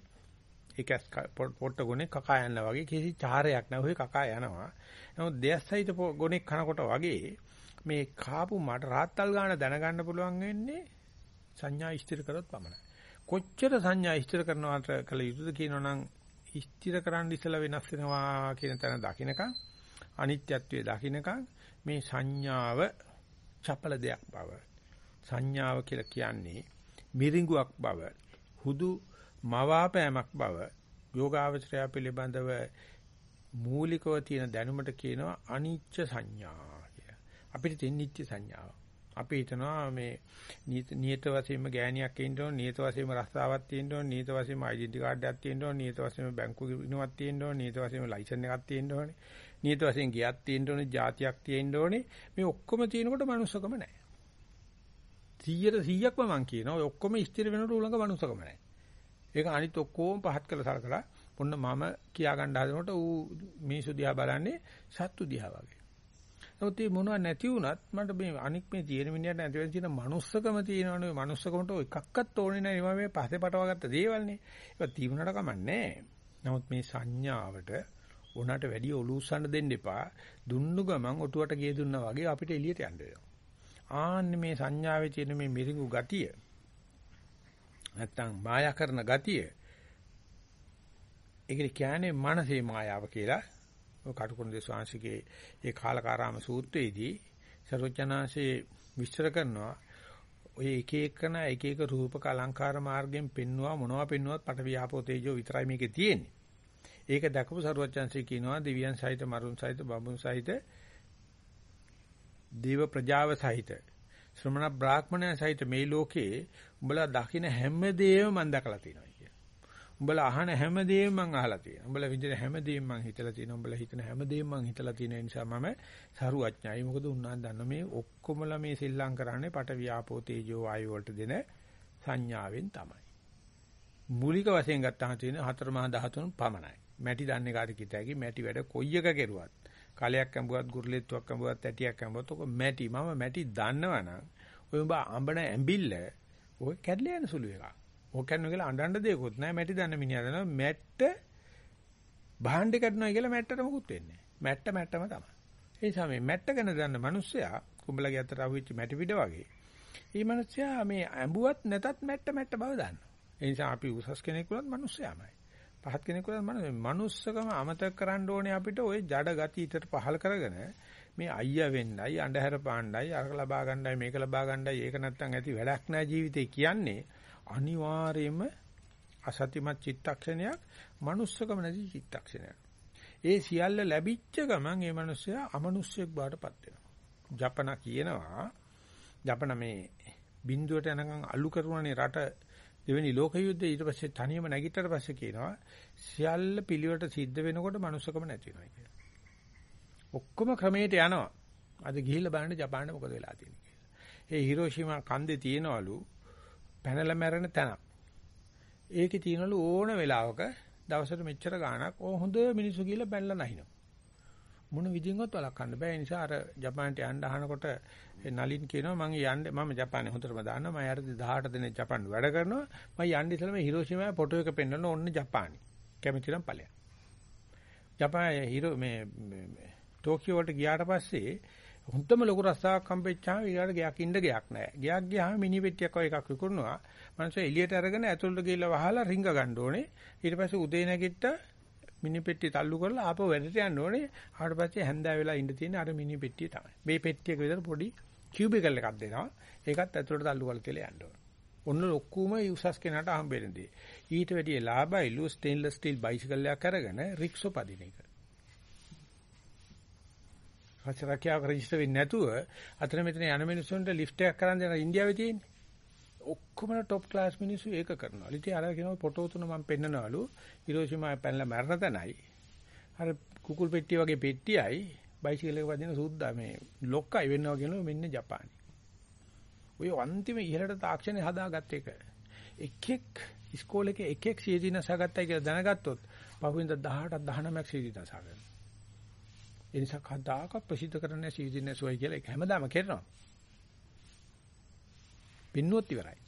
Speaker 1: ඒකස් පොට්ටගොනෙක් කකා යනවා වගේ කිසි චාරයක් නැහැ. ඔය කකා යනවා. නමුත් දෙයස්සයිත ගොනෙක් කනකොට වගේ මේ කාපු මට රාත්තල් ගාන දැනගන්න පුළුවන් වෙන්නේ සංඥා ස්ථිර කරොත් පමණයි. කොච්චර සංඥා ස්ථිර කරනවට කල යුතුද කියනවනම් ස්ථිර කරන්න ඉස්සලා වෙනස් වෙනවා කියන තැන දකින්නකම් අනිත්‍යත්වයේ දකින්නකම් මේ සංඥාව චපල දෙයක් බව සංඥාව කියලා කියන්නේ මිරිඟුවක් බව හුදු මවාපෑමක් බව යෝගාවචරය පිළිබඳව මූලිකව තියෙන දැනුමට කියනවා අනිච්ච සංඥා අපිට තියෙන නිත්‍ය සංඥාව. අපි හිතනවා මේ නියත වශයෙන්ම ගෑණියක් ඉන්න ඕන, නියත වශයෙන්ම රස්තාවක් තියෙන්න ඕන, නියත වශයෙන්ම ඩෙන්ටි කාඩ් එකක් තියෙන්න ඕන, නියත වශයෙන්ම බැංකු ගිණුමක් තියෙන්න ඕන, නියත වශයෙන්ම ලයිසන් එකක් තියෙන්න ඕනේ. නියත වශයෙන් ගියක් තියෙන්න ඕනේ, જાතියක් තියෙන්න ඕනේ. මේ ඔක්කොම තියෙනකොට මනුස්සකම නැහැ. 100ට 100ක්ම මං කියනවා ඔය ඔක්කොම ස්ථිර වෙනකොට උලංග මනුස්සකම නැහැ. ඒක අනිත් ඔක්කොම පහත් කළ සලකලා ඔන්න මම කියා ගන්න හදනකොට ඌ මිනිසු දිහා බලන්නේ සත්තු දිහා වගේ. නමුත් මේ මොනවා නැති වුණත් මට මේ අනික් මේ තියෙන මිනිහට නැති වෙන තියෙන manussකම තියෙනවනේ manussකමට එකක්වත් ඕනේ නැහැ. ඒවා මේ පස්සේ පටවගත්ත දේවල්නේ. ඒක තීවුණට කමන්නේ නමුත් මේ සංඥාවට උනට වැඩි ඔලූස්සන්න දෙන්න එපා. දුන්නු ගමන් ඔටුවට ගිය දුන්නා වගේ අපිට එළියට යන්න වෙනවා. ආන්න මේ සංඥාවේ තියෙන මේ මිරිඟු ගතිය නැත්තම් මායා කරන ගතිය ඒකට කියන්නේ මනසේ මායාව කියලා. ඔය කටුකුරුන් දේශාංශිකේ ඒ කාලකාරාම සූත්‍රයේදී සර්වඥාන්සේ විස්තර කරනවා ඔය එක එකන එක එක රූපක අලංකාර මාර්ගයෙන් පෙන්නවා මොනවා පෙන්නුවත් පට වියාපෝ තේජෝ විතරයි මේකේ තියෙන්නේ. ඒක දැකපු සර්වඥාන්සේ කියනවා දිව්‍යයන් සහිත මරුන් සහිත බඹුන් සහිත දේව ප්‍රජාව සහිත ශ්‍රමණ බ්‍රාහ්මණයන් සහිත මේ ලෝකේ උඹලා දකින්න හැම දෙයක්ම මම දැකලා තියෙනවා. උඹලා අහන හැමදේම මං අහලා තියෙනවා. උඹලා විඳින හැමදේම මං හිතලා තියෙනවා. උඹලා හිතන හැමදේම මං හිතලා තියෙන නිසා මම සරුවඥයි. මොකද උන්නාන් දන්න මේ ඔක්කොමලා මේ සිල්ලම් කරන්නේ පට වියාපෝ තේජෝ වායු වලට දෙන සංඥාවෙන් තමයි. මූලික වශයෙන් ගත්තාම තියෙන හතර මහා ධාතුන් පමණයි. මැටි දන්නේ කාට කිතැකි මැටි වැඩ කොයි එක කෙරුවත් කලයක් ඇඹුවත් ගුරුලෙත්තුවක් ඇඹුවත් ඇටියක් ඇඹුවත් ඔක මැටි මම මැටි දන්නවනම් ඔය උඹ අඹන ඇඹිල්ල ඔය කැඩලා යන සුළු එකක්. ඕක කරනවා කියලා අඬන්න දෙයක්වත් නැහැ. මැටි දන්න මිනිහා දන්නවා මැට්ට භාණ්ඩ කඩනවා කියලා මැට්ටට මොකුත් වෙන්නේ නැහැ. මැට්ට මැට්ටම තමයි. ඒ නිසා මේ මැට්ට ගැන දන්න මිනිස්සයා කුඹලගේ අතට අහුවෙච්ච මැටි පිට වගේ. මේ මිනිස්සයා මේ ඇඹුවත් නැතත් මැට්ට මැට්ට බව දන්නවා. ඒ නිසා අපි උසස් කෙනෙක් වුණත් මිනිස්සයාමයි. පහත් කෙනෙක් වුණත් මනුස්සකම අමතක කරන්න ඕනේ අපිට ওই ජඩ ගති ඊටට පහල කරගෙන මේ අයියා වෙන්නයි අඳුර පාණ්ඩයි අරක ලබා ගන්නයි මේක ලබා ගන්නයි ඒක නැත්තම් ඇති වැඩක් නැහැ ජීවිතේ කියන්නේ අනිවාර්යයෙන්ම අසත්‍යමත් චිත්තක්ෂණයක් manussකම නැති චිත්තක්ෂණයක්. ඒ සියල්ල ලැබිච්ච ගමන් ඒ මිනිස්සයා අමනුෂ්‍යෙක් බාටපත් වෙනවා. ජපන කියනවා ජපන මේ බින්දුවට යනකම් අලු කරුණානේ රට දෙවෙනි ලෝක යුද්ධය ඊට පස්සේ තනියම නැගිටතර පස්සේ කියනවා සියල්ල පිළිවෙලට සිද්ධ වෙනකොට manussකම නැති වෙනවා කියලා. ඔක්කොම ක්‍රමයට යනවා. අද ගිහිල්ලා බලන්න ජපානයේ මොකද වෙලා තියෙන්නේ කියලා. ඒ හිරෝෂිමා කන්දේ තියෙනවලු පැනලා මැරෙන තැනක්. ඒකේ තියෙනලු ඕන වෙලාවක දවසට මෙච්චර ගාණක් ඕ හොඳ මිනිස්සු කියලා පැනලා නැහිනවා. මොන විදිහින්වත් වළක්වන්න බෑ. ඒ නිසා අර ජපානට යන්න අහනකොට නලින් කියනවා මම යන්න මම ජපානයේ හොඳටම දන්නවා. මම යාරදී 18 දිනක් ජපාන් වැඩ කරනවා. මම යන්න ඉස්සෙල්ලා මේ හිරෝෂිමාවේ ෆොටෝ එක පෙන්වන්න ඕන්න ජපානි. කැමති නම් ඵලයක්. ජපානයේ හිරෝ මේ ටෝකියෝ වලට ගියාට පස්සේ හොඳම ලොකු රස්සාවක් හම්බෙච්චාම ඊළඟ ගයක් ඉන්න ගයක් නැහැ. ගයක් ගියාම මිනි පෙට්ටියක් වගේ එකක් විකුණනවා. මනුස්සය එළියට අරගෙන ඇතුළට ගිහිල්ලා වහලා රිංග ගන්න ඕනේ. ඊට පස්සේ උදේ නැගිට මිනි පෙට්ටිය තල්ලු කරලා ආපහු වැඩට යන්න ඕනේ. ආවට පස්සේ හැන්දෑ වෙලා ඉන්න තියෙන අර මිනි පෙට්ටිය තමයි. මේ පෙට්ටියක විතර පොඩි කියුබිකල් එකක් දෙනවා. ඒකත් ඇතුළට තල්ලු කරලා කියලා යන්න ඕනේ. ඔන්න ඔක්කොම උසස් කෙනාට හම්බෙන්නේ. ඊට වැඩිය ලාභයිලු ස්ටේන්ලස් ස්ටිල් බයිසිකල් එකක් අරගෙන රික්ෂෝ පදින එක. රචරකියාව රෙජිස්ටර් වෙන්නේ නැතුව අතන මෙතන යන මිනිස්සුන්ට ලිෆ්ට් එකක් කරන් දෙන ඉන්දියාවේ තියෙන්නේ. ඔක්කොම টොප් ක්ලාස් මිනිස්සු ඒක කරනවා. ඉතින් අර කියනවා ෆොටෝ තුන මම පෙන්නනවලු. හිරෝෂිමා පැනලා මැරෙන තැනයි. අර කුකුල් පෙට්ටිය වගේ පෙට්ටියයි බයිසිකල් එක වදින සුද්දා මේ ලොක්කයි වෙනවා කියනවා මෙන්න ජපානි. ඔය අන්තිම ඉහළට තාක්ෂණය හදාගත්ත එක. එකෙක් ඉස්කෝලේ එකෙක් සියදින සාගත්තයි කියලා දැනගත්තොත් පහුවෙන්ද 18ක් 19ක් සියදින සාගන්න. ඒ නිසා කදාක ප්‍රසිද්ධ කරන්නේ සීදින සුවයි කියලා ඒක හැමදාම කරනවා. පින්නුවත් ඉවරයි.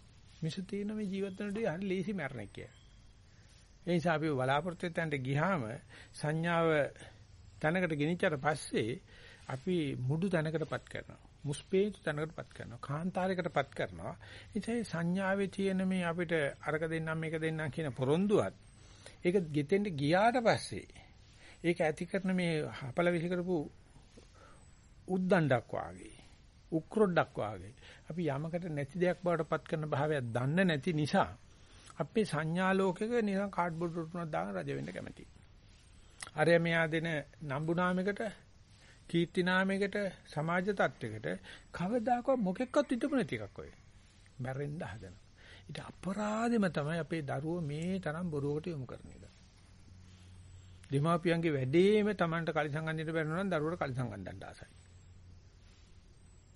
Speaker 1: මිසු තියෙන මේ ජීවිත වලදී හරි ලේසි මරණක් කියලා. ඒ නිසා අපි බලාපොරොත්තු වෙන්නට ගියාම සංඥාව තැනකට ගෙනිච්චට පස්සේ අපි මුඩු තැනකටපත් කරනවා. මුස්පේතු තැනකටපත් කරනවා. කාන්තාරයකටපත් කරනවා. ඉතින් සංඥාවේ තියෙන මේ අපිට අරක දෙන්නම් මේක දෙන්නම් කියන පොරොන්දුවත් ඒක ගෙතෙන්ට ගියාට පස්සේ ඒක ඇති කරන මේ හපල විසි කරපු උද්දණ්ඩක් වාගේ උක්‍රොඩ්ඩක් වාගේ අපි යමකට නැති දෙයක් බවට පත් කරන භාවයක් දන්නේ නැති නිසා අපේ සංඥා ලෝකෙක නිකන් කාඩ්බෝඩ් උටුනක් දාන රජ වෙන්න කැමතියි. අරය මෙයා දෙන නම්බු නාමයකට කීර්ති නාමයකට සමාජ තත්වයකට කවදාකවත් මොකෙක්වත් හිතපු නැති එකක් ඔය. මැරෙන්න හදන. ඊට අපරාධෙම තමයි අපේ දරුවෝ මේ තරම් බොරුවකට යොමු කරන එක. දෙමාපියන්ගේ වැඩේම Tamanට කලිසම් අඳින්න බැරි නම් දරුවට කලිසම් අඳින්න ආසයි.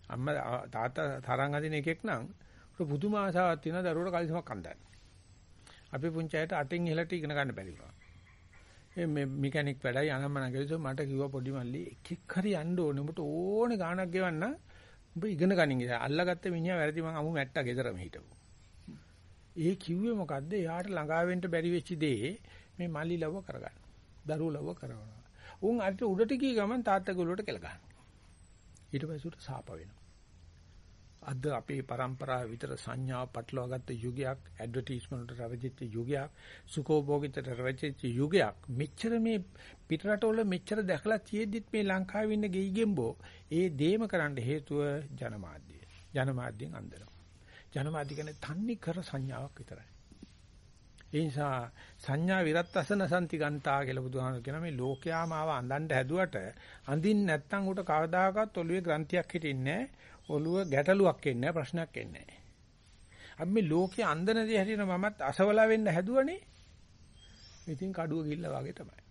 Speaker 1: අම්මා තාත්තා තරංග අඳින එකෙක් නම් උට පුදුම ආසාවක් තියෙනවා දරුවට කලිසමක් අඳින්න. අපි පුංචි අයට අටින් ඉහළට ඉගෙන ගන්න බැරි වුණා. මේ මෙකැනික් වැඩයි අනම්මන කියලා මට කිව්වා පොඩි මල්ලි එකෙක් හරි යන්න ඕනේ. උඹට ඕනේ ගාණක් ගෙවන්න. උඹ ඉගෙන ගනින් කියලා. අල්ලගත්ත මිනිහා වැරදි මං අමු මැට්ටා ගෙදරම හිටපු. ඒ කිව්වේ මොකද්ද? එයාට ළඟා වෙන්න බැරි වෙච්ච දේ මේ මල්ලි ලව්ව කරගන්න. දරුවෝ ලව්ව කරනවා. උන් අරිට උඩට ගිය ගමන් තාත්තගේ උඩට කෙල ගන්නවා. ඊට පස්සේ උට සාප වෙනවා. අද අපේ પરම්පරාව විතර සංඥාව පටලවාගත්ත යුගයක් ඇඩ්වර්ටයිස්මන්ට් වලට රවචිච්ච යුගයක් සුඛෝභෝගිතට රවචිච්ච යුගයක්. මෙච්චර මේ පිටරටවල මෙච්චර දැකලා තියෙද්දිත් මේ ලංකාවේ ඉන්න ගෙයිගෙම්බෝ ඒ දේම කරන්න හේතුව ජනමාධ්‍ය ජනමාධ්‍යෙන් අන්දනවා. ජනමාධ්‍ය කියන්නේ තන්නේ කර සංඥාවක් විතරයි. ඒ නිසා සංඥා විරත්තසන සම්තිගන්තා කියලා බුදුහාම කියන මේ ලෝකයාම ආව අඳන්න හැදුවට අඳින්න නැත්නම් උට කවදාකවත් ඔළුවේ ග්‍රන්ථියක් හිටින්නේ ඔළුව ගැටලුවක් එන්නේ ප්‍රශ්නයක් එන්නේ නැහැ. අපි මේ ලෝකයේ අන්දන දේ හැටියට මමත් අසවලා වෙන්න හැදුවනේ. ඉතින් කඩුව ගිල්ල වගේ තමයි.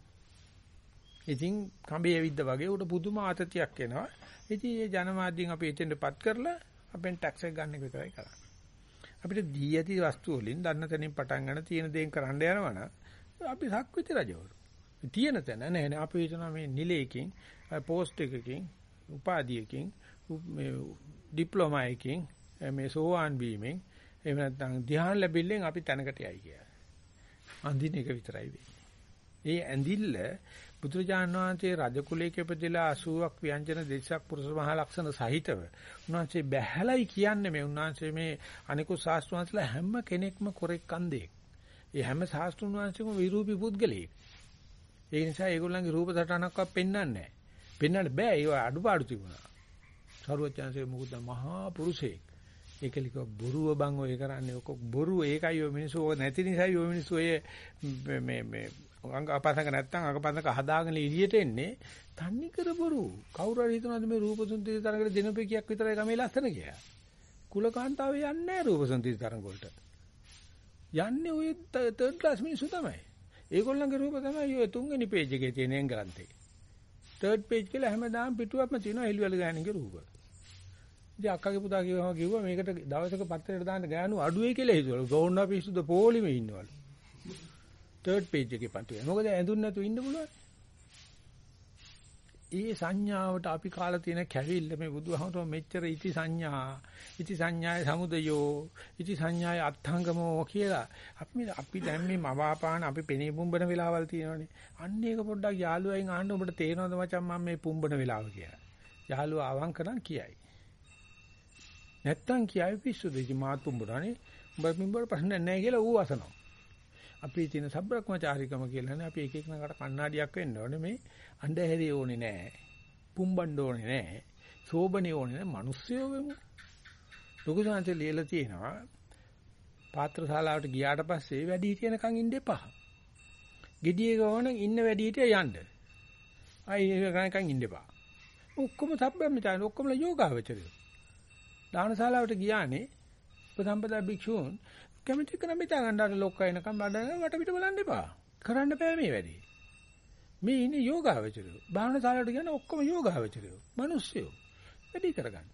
Speaker 1: ඉතින් කඹේ ඇවිද්ද වගේ උට පුදුම ආතතියක් එනවා. ඉතින් මේ ජනමාධ්‍යෙන් අපි එතෙන්ටපත් කරලා අපෙන් ටැක්ස් එක ගන්න එක විතරයි කරන්නේ. අපිට දී ඇති වස්තු වලින් දන්න තැනින් පටන් ගන්න තියෙන දේෙන් කරන්න යනවනම් අපි සක්විති රජවරු. තියෙන තැන නෑ නෑ අපි හිතනවා මේ නිලයකින් පෝස්ට් එකකින් උපාධියකින් මේ ඩිප්ලෝමා එකකින් මේ සෝවාන් වීමෙන් එහෙම නැත්නම් ධ්‍යාන ලැබෙල්ලෙන් අපි තැනකට යයි කියලා. අඳින එක විතරයි වෙන්නේ. ඒ ඇඳිල්ල බුදුරජාණන් වහන්සේ රජ කුලයක ඉපදලා 80ක් ව්‍යංජන දෙසක් පුරුෂ මහ ලක්ෂණ සහිතව උන්වහන්සේ බැහැලයි කියන්නේ මේ උන්වහන්සේ මේ අනිකුත් ශාස්ත්‍රවංශලා හැම කෙනෙක්ම කොරෙක් කන්දේ. ඒ හැම ශාස්ත්‍රුන් වහන්සේම විරූපී පුද්ගලයෙක්. ඒ නිසා ඒගොල්ලන්ගේ රූප සටහනක්වත් පෙන්වන්නේ නැහැ. පෙන්වන්න බෑ ඒව අඩුපාඩු තිබුණා. සරුවචාන්සේ මොකද මහා පුරුෂයෙක්. ඒකලික බොරුව බං ඔය කරන්නේ ඔක බොරුව ඒකයි ඔය මිනිස්සු ඔය නැති නිසායි ඔය මිනිස්සු ඔය මේ මේ අංග අපසංග නැත්තම් අගපසංග හදාගෙන එළියට එන්නේ තන්නේ කර බොරු. කවුරු හරි හිතනවාද මේ රූපසුන්දරි තරඟට දිනපෙකියක් විතරයි ගමේ ලස්සන කියලා. කුලකාන්තාව යන්නේ නැහැ රූපසුන්දරි තරඟ වලට. යන්නේ ඔය තර්ඩ් ක්ලාස් මිනිස්සු තමයි. ඒගොල්ලන්ගේ රූප තමයි ඔය තුන්වෙනි පේජ් එකේ තියෙන එංගලන්තේ. තර්ඩ් පේජ් කියලා හැමදාම පිටුවක්ම තියෙනවා එළිවල ගෑණිගේ රූප. ඉතින් අක්කගේ පුතා කිව්වම කිව්වා මේකට දවසක පත්තරේට දාන්න ගෑනු අඩුවේ කියලා හිතුවලු. ගෝන්නා පිස්සුද පොලිමේ ඉන්නවලු. තර්ඩ් පේජ් එකේ පන්ති වෙනවා. මොකද ඇඳුම් නැතුව ඉන්න පුළුවන්. ඒ සංඥාවට අපි කාලා තියෙන කැවිල්ල මේ බුදුහමතුම මෙච්චර ඉති සංඥා, ඉති සංඥාය සමුදයෝ, ඉති සංඥාය අත්ංගමෝ කියලා අපි අපි දැන් මේ මවාපාන අපි පෙනේ පුම්බන වෙලාවල් තියෙනවනේ. අන්න ඒක පොඩ්ඩක් යාළුවයින් අහන්න ඔබට තේරෙනවද මචං මම මේ පුම්බන වෙලාව කියලා. යාළුවා අවංක නම් කියයි. නැත්තම් කියයි පිස්සුද ඉතින් මාත් පුම්බනනේ. උඹ පුම්බන ප්‍රශ්න නැහැ කියලා ඌ අසනවා. අපි තියෙන සබ්‍රක්‍මචාරිකම කියලානේ අපි එක එක නකට කණ්ණාඩියක් වෙන්න ඕනේ මේ අන්ධහැරිය ඕනේ නැහැ. පුම්බන්න ඕනේ නැහැ. සෝබනේ ඕනේ නැහැ. මිනිස්සුયો වෙමු. ලොකු සංහසේ ලියලා තියෙනවා. පාත්‍ර ශාලාවට ගියාට පස්සේ වැඩි හිටියනකන් ඉන්න එපා. gediye ගවන ඉන්න වැඩි හිටිය යන්න. අයි ඒකනකන් ඉන්න එපා. ඔක්කොම සබ්‍රක්‍මචාරි ඔක්කොම යෝගාවචරයෝ. දානශාලාවට ගියානේ උපසම්පදා භික්ෂූන් කැමති කරන මෙතන ගන්නට ලොක්ක එනකම් බඩන වට පිට බලන්න එපා. කරන්න බෑ මේ වැඩේ. මේ ඉන්නේ යෝගාවචරයෝ. භාවනා ශාලාවට කියන ඔක්කොම යෝගාවචරයෝ. මිනිස්සුયો. වැඩි කරගන්න.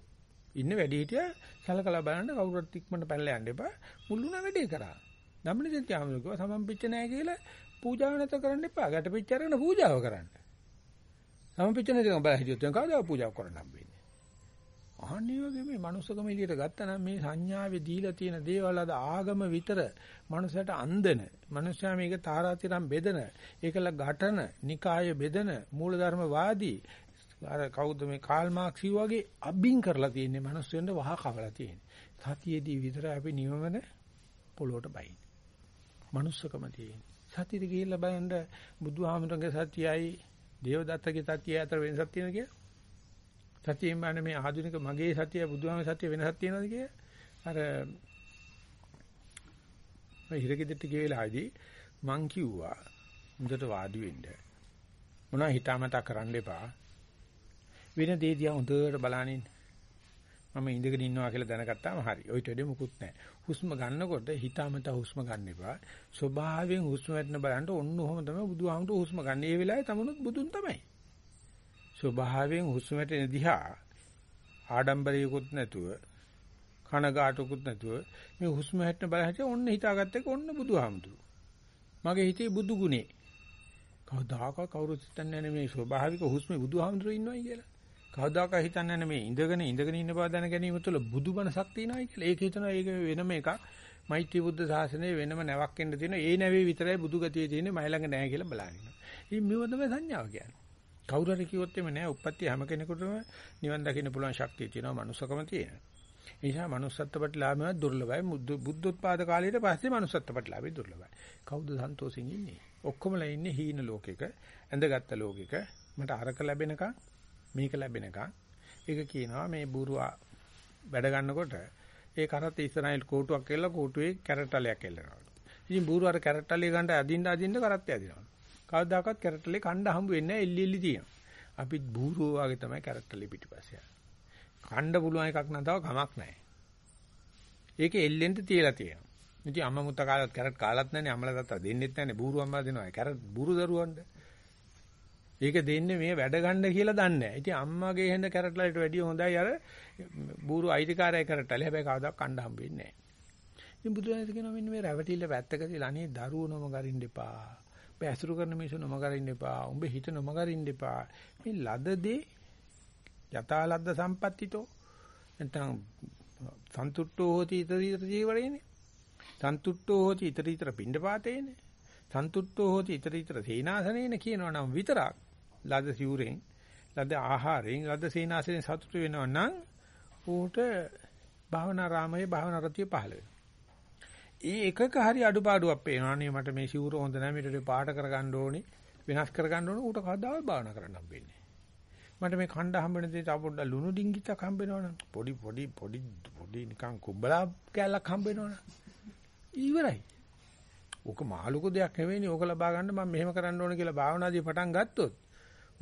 Speaker 1: ඉන්න වැඩි හිටිය සලකලා බලන්න කවුරුත් ඉක්මනට පැනලා යන්න එපා. මුල්ුණ වැඩේ කරා. ධම්මනිසෙන් කියනවා සමම් පිච්ච නැහැ කියලා පූජාව නැත කරන්න එපා. ගැට පිච්ච අරගෙන පූජාව කරන්න. සමම් පිච්ච නැතිව බල හිටියොත් කවදාවත් පූජාව කරන්න හම්බෙන්නේ. අහන්නේ වගේ මේ මනුස්සකම එළියට ගත්තනම් මේ සංඥාවේ දීලා තියෙන දේවල් අද ආගම විතර මනුස්සයට අන්දන. මනුස්සයා මේක තාරාතිරම් බෙදන. ඒකල ඝටන නිකාය බෙදන මූලධර්මවාදී. අර කවුද මේ කාල් මාක්ස් වගේ අබින් කරලා තියෙන්නේ මනුස්සයන්ට වහ කවලා තියෙන්නේ. සතියේදී විතර අපි නිවමන පොළොවට බයි මනුස්සකම තියෙන්නේ. සතියට ගිහිල්ලා බලන්න බුදුහාමුදුරන්ගේ සතියයි දේවදත්තගේ සතියයි අතර වෙනසක් තියෙනවා කියලා? සතියෙන් බලන්න මේ ආධුනික මගේ සතිය බුදුහාම සතිය වෙනසක් තියෙනවද කියලා අර මම හිරගෙදරට ගිය වෙලාවේදී මං කිව්වා හොඳට වාඩි වෙන්න මොනවා හිතාමතා කරන්න එපා වෙන දේ දිහා හොඳට බලනින් මම ඉඳගෙන ඉන්නවා කියලා දැනගත්තාම හරි. ඔයිට වැඩි මුකුත් නැහැ. හුස්ම ගන්නකොට හිතාමතා හුස්ම ගන්න එපා. ස්වභාවයෙන් හුස්ම වැටෙන බලන්න ඔන්න ඔහොම තමයි බුදුහාමුදුරු හුස්ම ගන්න. ඒ වෙලාවේ තමනුත් බුදුන් තමයි. ස්වභාවයෙන් හුස්ම වැටෙන දිහා ආඩම්බරයකුත් නැතුව කනගාටුකුත් නැතුව මේ හුස්ම හැටන බල හැටි ඔන්න හිතාගත්ත එක ඔන්න බුදුහාමුදුරු. මගේ හිතේ බුදු ගුණේ. කවදාකවත් කවුරුත් හිතන්නේ නැහැ මේ ස්වභාවික හුස්මේ බුදුහාමුදුරුවෝ ඉන්නවයි කියලා. කවදාකවත් හිතන්නේ නැහැ මේ ඉඳගෙන ඉඳගෙන ඉන්න බව දැන ගැනීම තුළ බුදුබණසක් තියෙනවයි කියලා. ඒක හිතනවා ඒක වෙනම එකක්. මෛත්‍රී බුද්ධ ශාසනයේ වෙනම නැවක් වෙන්න තියෙන ඒ නැවේ විතරයි බුදු ගතිය තියෙන්නේ මයි ළඟ නැහැ කියලා බලන්න. ඉතින් මේව තමයි සංඥාව කියන්නේ. කවුරු හරි කිව්වොත් එමේ නෑ උප්පත්ති හැම කෙනෙකුටම නිවන් දකින්න පුළුවන් ශක්තිය තියෙනවා මනුස්සකම තියෙනවා. ඒ නිසා manussත්ත්ව ප්‍රතිලාභය දුර්ලභයි. බුද්ධෝත්පාද කාලයට පස්සේ manussත්ත්ව ප්‍රතිලාභය දුර්ලභයි. කවුද සන්තෝෂින් ඉන්නේ? ඔක්කොමලා ඉන්නේ හීන ලෝකෙක, ඇඳගත්ත ලෝකෙක. මට අරක ලැබෙනකන් මේක ලැබෙනකන් ඒක කියනවා මේ බුරුවා වැඩ ගන්නකොට ඒ කරත් ඉස්සරහින් කෝටුවක් කෙල්ල කෝටුවේ කැරට්ටලයක් කෙල්ලනවා. ඉතින් බුරු අර කැරට්ටලිය ගන්න අදින්න අදින්න කරත් ඇදිනවා. කවදාකවත් කැරටලේ කණ්ඩ හම්බ වෙන්නේ නැහැ එල්ලි එල්ලි තියෙනවා. අපි බූරෝ වගේ තමයි කැරටලේ පිටිපස්සේ. කණ්ඩ පුළුවන් එකක් නම් තව කමක් නැහැ. ඒක එල්ලෙන්ද තියලා තියෙනවා. ඉතින් අම්ම මුත්ත කාලත් කැරට් කාලත් නැන්නේ අම්මලා තාත්තා දෙන්නෙත් නැන්නේ බූරු අම්මලා දෙනවා. කැරට් බූරු දරුවන්ට. ඒක දෙන්නේ මේ වැඩ ගන්න කියලා දන්නේ නැහැ. ඉතින් අම්මගේ හඳ කැරටලට වැඩිය හොඳයි අර බూరు අයිතිකාරය කැරටල. හැබැයි කවදාවත් කණ්ඩ හම්බ වෙන්නේ නැහැ. ඉතින් බුදුරජාණන් කියනවා මෙන්න මේ රැවටිල්ල වැත්තක තියලා අනේ දරුවනම ගරින්න එපා. ඔබ ඇසුරු කරන මිනිස්සු නොම ගරින්න එපා. උඹ හිත නොම ගරින්න එපා. මේ ලදදී යතාලද්ද සම්පත්තිතෝ නැත්නම් සන්තුට්ඨෝ හෝති ඊතරීතර ජීවරේනේ සන්තුට්ඨෝ හෝති ඊතරීතර පිණ්ඩපාතේනේ සන්තුට්ඨෝ හෝති ඊතරීතර සේනාසනේන කියනවා නම් විතරක් ලද සිවුරෙන් ලද ආහාරයෙන් ලද සේනාසනෙන් සතුට වෙනවා නම් ඌට භාවනා රාමයේ භාවනා රතිය පහළ වෙනවා. ඒ එකක හරි අඩුපාඩුවක් පේනවා නේ මට මේ සිවුර හොඳ නැහැ මේකට පාට කරගන්න ඕනේ වෙනස් කරගන්න ඕනේ ඌට කවදාවත් භාවනා කරන්න හම්බෙන්නේ මට මේ කණ්ඩ හම්බෙන දේ තව පොඩ්ඩක් ලුණු ඩිංගිත්තක් හම්බෙනවනම් පොඩි පොඩි පොඩි පොඩි නිකන් කුඹලා කැලක් හම්බෙනවනම් ඉවරයි. ඕක මාළුක දෙයක් නෙවෙයිනේ. ඕක ලබා ගන්න මම මෙහෙම කරන්න ඕන කියලා භාවනාදී පටන් ගත්තොත්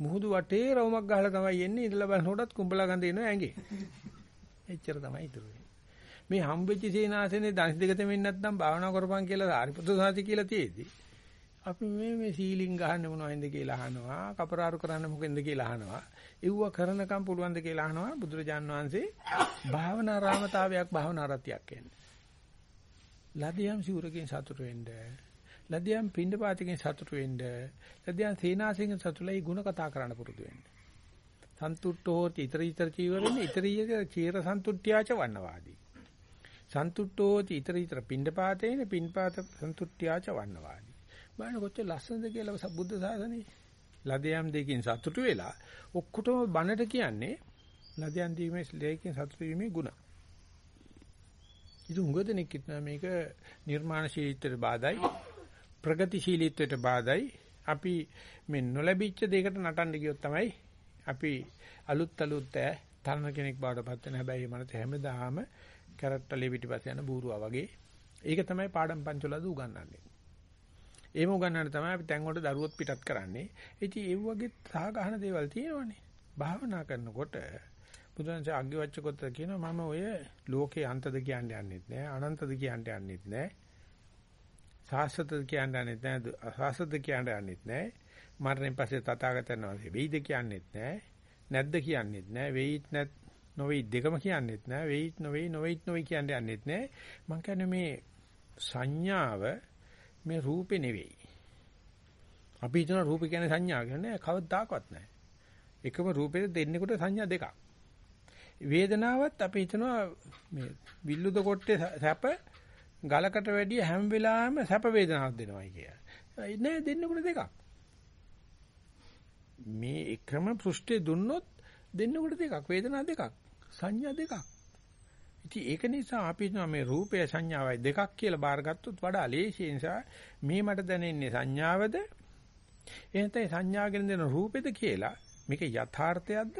Speaker 1: මුහුදු වටේ රවුමක් ගහලා තමයි එන්නේ. ඉඳලා බලනකොටත් කුඹලා ගඳ එනවා ඇඟේ. එච්චර තමයි ඉතුරු මේ හම්බෙච්ච සීනාසනේ දන්ස් දෙක තෙමින් නැත්නම් භාවනා කරපන් කියලා ආරිපුත්‍ර සාති කියලා තියෙද්දි අපි මේ මේ සීලින් ගහන්න මොනවයින්ද කියලා අහනවා කපරාරු කරන්න මොකෙන්ද කියලා අහනවා ඉව්ව කරනකම් පුළුවන්ද කියලා අහනවා බුදුරජාන් වහන්සේ භාවනා රාමතාවයක් භාවනා රතියක් කියන්නේ. ලදියම් සිවුරකින් සතුට වෙන්න ලදියම් පින්ඩපාතකින් සතුට වෙන්න ලදියම් සේනාසයෙන් සතුටුලයි ಗುಣ කතා කරන්න පුරුදු වෙන්න. සන්තුට්ඨෝ ඊතර ඊතර චීවරෙන් ඊතරීය චීර සන්තුට්ඨ්‍යාච වන්නවාදී. සන්තුට්ඨෝ ඊතර ඊතර පින්ඩපාතේන පින්පාත සන්තුට්ඨ්‍යාච වන්නවාදී බලන්න කොච්චර ලස්සනද කියලා බුද්ධ ශාසනේ ලදයම් දෙකකින් සතුටු වෙලා ඔක්කොටම බනට කියන්නේ ලදයන් දීමේ දෙකකින් සතුටු වීමේ ಗುಣ. ඉතින් උඟ දෙනෙක් හිටනවා මේක නිර්මාණශීලීත්වයට බාධායි ප්‍රගතිශීලීත්වයට බාධායි අපි මේ නොලැබිච්ච දෙයකට නටන්න ගියොත් තමයි අපි අලුත් අලුත් තලන කෙනෙක් බවට පත් වෙන හැබැයි මනස හැමදාම කැරට්ටලේ පිටිපස්ස යන බූරුවා වගේ. ඒක තමයි පාඩම් පන්චලද උගන්වන්නේ. ඒම උගන්නන්න තමයි අපි තැන් වලට දරුවොත් පිටත් කරන්නේ. ඉතින් ඒ වගේ සාගහන දේවල් තියෙනවනේ. භාවනා කරනකොට බුදුන්සේ අග්ගිවච්ඡකොත් කියනවා මම ඔය ලෝකේ අන්තද කියන්න යන්නෙත් නෑ අනන්තද කියන්න යන්නෙත් නෑ. සාස්වතද කියන්න යන්නෙත් නෑ අසාස්වතද කියන්න යන්නෙත් නෑ. මරණයෙන් පස්සේ තථාගතයන් වහන්සේ වෙයිද කියන්නෙත් නෑ. නැද්ද කියන්නෙත් නෑ. වෙයිත් නැත් නොවේයි දෙකම කියන්නෙත් නෑ වෙයිත් නොවේයි නොවේයිත් නොවේයි කියන්න යන්නෙත් නෑ මං කියන්නේ මේ සංඥාව මේ රූපේ නෙවෙයි. අපි හිතන රූපේ කියන්නේ සංඥා කියන්නේ කවදාකවත් නැහැ. එකම රූපෙට දෙන්නෙකුට සංඥා දෙකක්. වේදනාවත් අපි හිතනවා මේ විල්ලුද කොට්ටේ සැප ගලකට වැඩිය හැම වෙලාවෙම සැප වේදනාවක් දෙනවයි කියලා. නෑ දෙන්නෙකුට දෙකක්. මේ එකම පෘෂ්ඨේ දුන්නොත් දෙන්නෙකුට දෙකක් වේදනා දෙකක් සංඥා දෙකක්. ඉතින් ඒක නිසා අපි මේ රූපය සංඥාවයි දෙකක් කියලා බාරගත්තොත් වඩා ලේසි නිසා මේ මට දැනෙන්නේ සංඥාවද එහෙනම් සංඥාගෙන දෙන රූපෙද කියලා මේක යථාර්ථයක්ද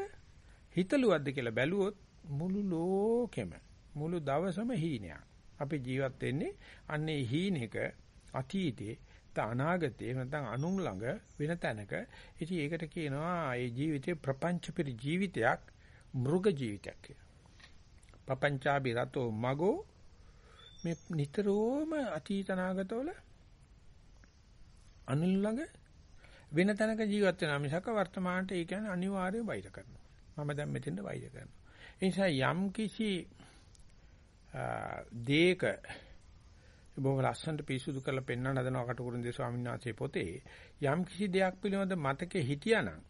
Speaker 1: හිතලුවක්ද කියලා බැලුවොත් මුළු ලෝකෙම මුළු දවසම හීනයක්. අපි ජීවත් වෙන්නේ අන්නේ හීනෙක අතීතේ අනාගතේ නැත්නම් අනුන් ළඟ වෙන තැනක. ඉතින් ඒකට කියනවා මේ ජීවිතේ ප්‍රපංච පරි ජීවිතයක් මෘග ජීවිතයක් කියලා. පపంచාබි රතෝ මගෝ මේ නිතරම අතීත නාගතවල අනිල් ළඟ වෙන තැනක ජීවත් වෙනා මිසක වර්තමානට ඒ කියන්නේ අනිවාර්යයෙන් වෛර කරනවා. මම දැන් මෙතෙන්ද වෛර කරනවා. ඒ නිසා යම් කිසි දේක බොහොම ලස්සනට පිරිසුදු කරලා පෙන්වන්න හදනවා කටුකුරුන්දේ ස්වාමීන් වහන්සේ පොතේ යම් කිසි දෙයක් පිළිබඳ මතකේ හිටියානම්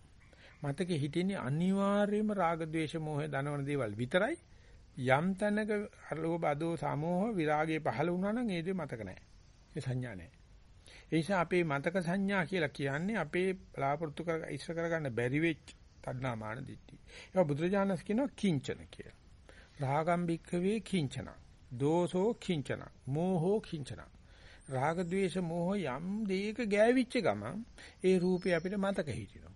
Speaker 1: මතකෙ හිටින්නේ අනිවාර්යයෙන්ම රාග ద్వේෂ මෝහය දනවන දේවල් විතරයි. යම් තැනක අලෝභ අදෝ සමෝහ විරාගයේ පහළ වුණා නම් ඒ දේ මතක නැහැ. ඒ සංඥා නැහැ. ඒ නිසා අපේ මතක සංඥා කියලා කියන්නේ අපේ බලාපොරොත්තු කර ඉස්සර කරගන්න බැරි වෙච්ච තණ්හාමාන දිට්ටි. ඒක බුදුරජාණන්ස් කියනවා කිංචන කියලා. රාගම් භික්ඛවේ කිංචන. දෝසෝ කිංචන. මෝහෝ කිංචන. රාග ద్వේෂ මෝහ යම් දෙයක ගෑවිච්ච ගමන් ඒ රූපේ අපිට මතක හිටිනවා.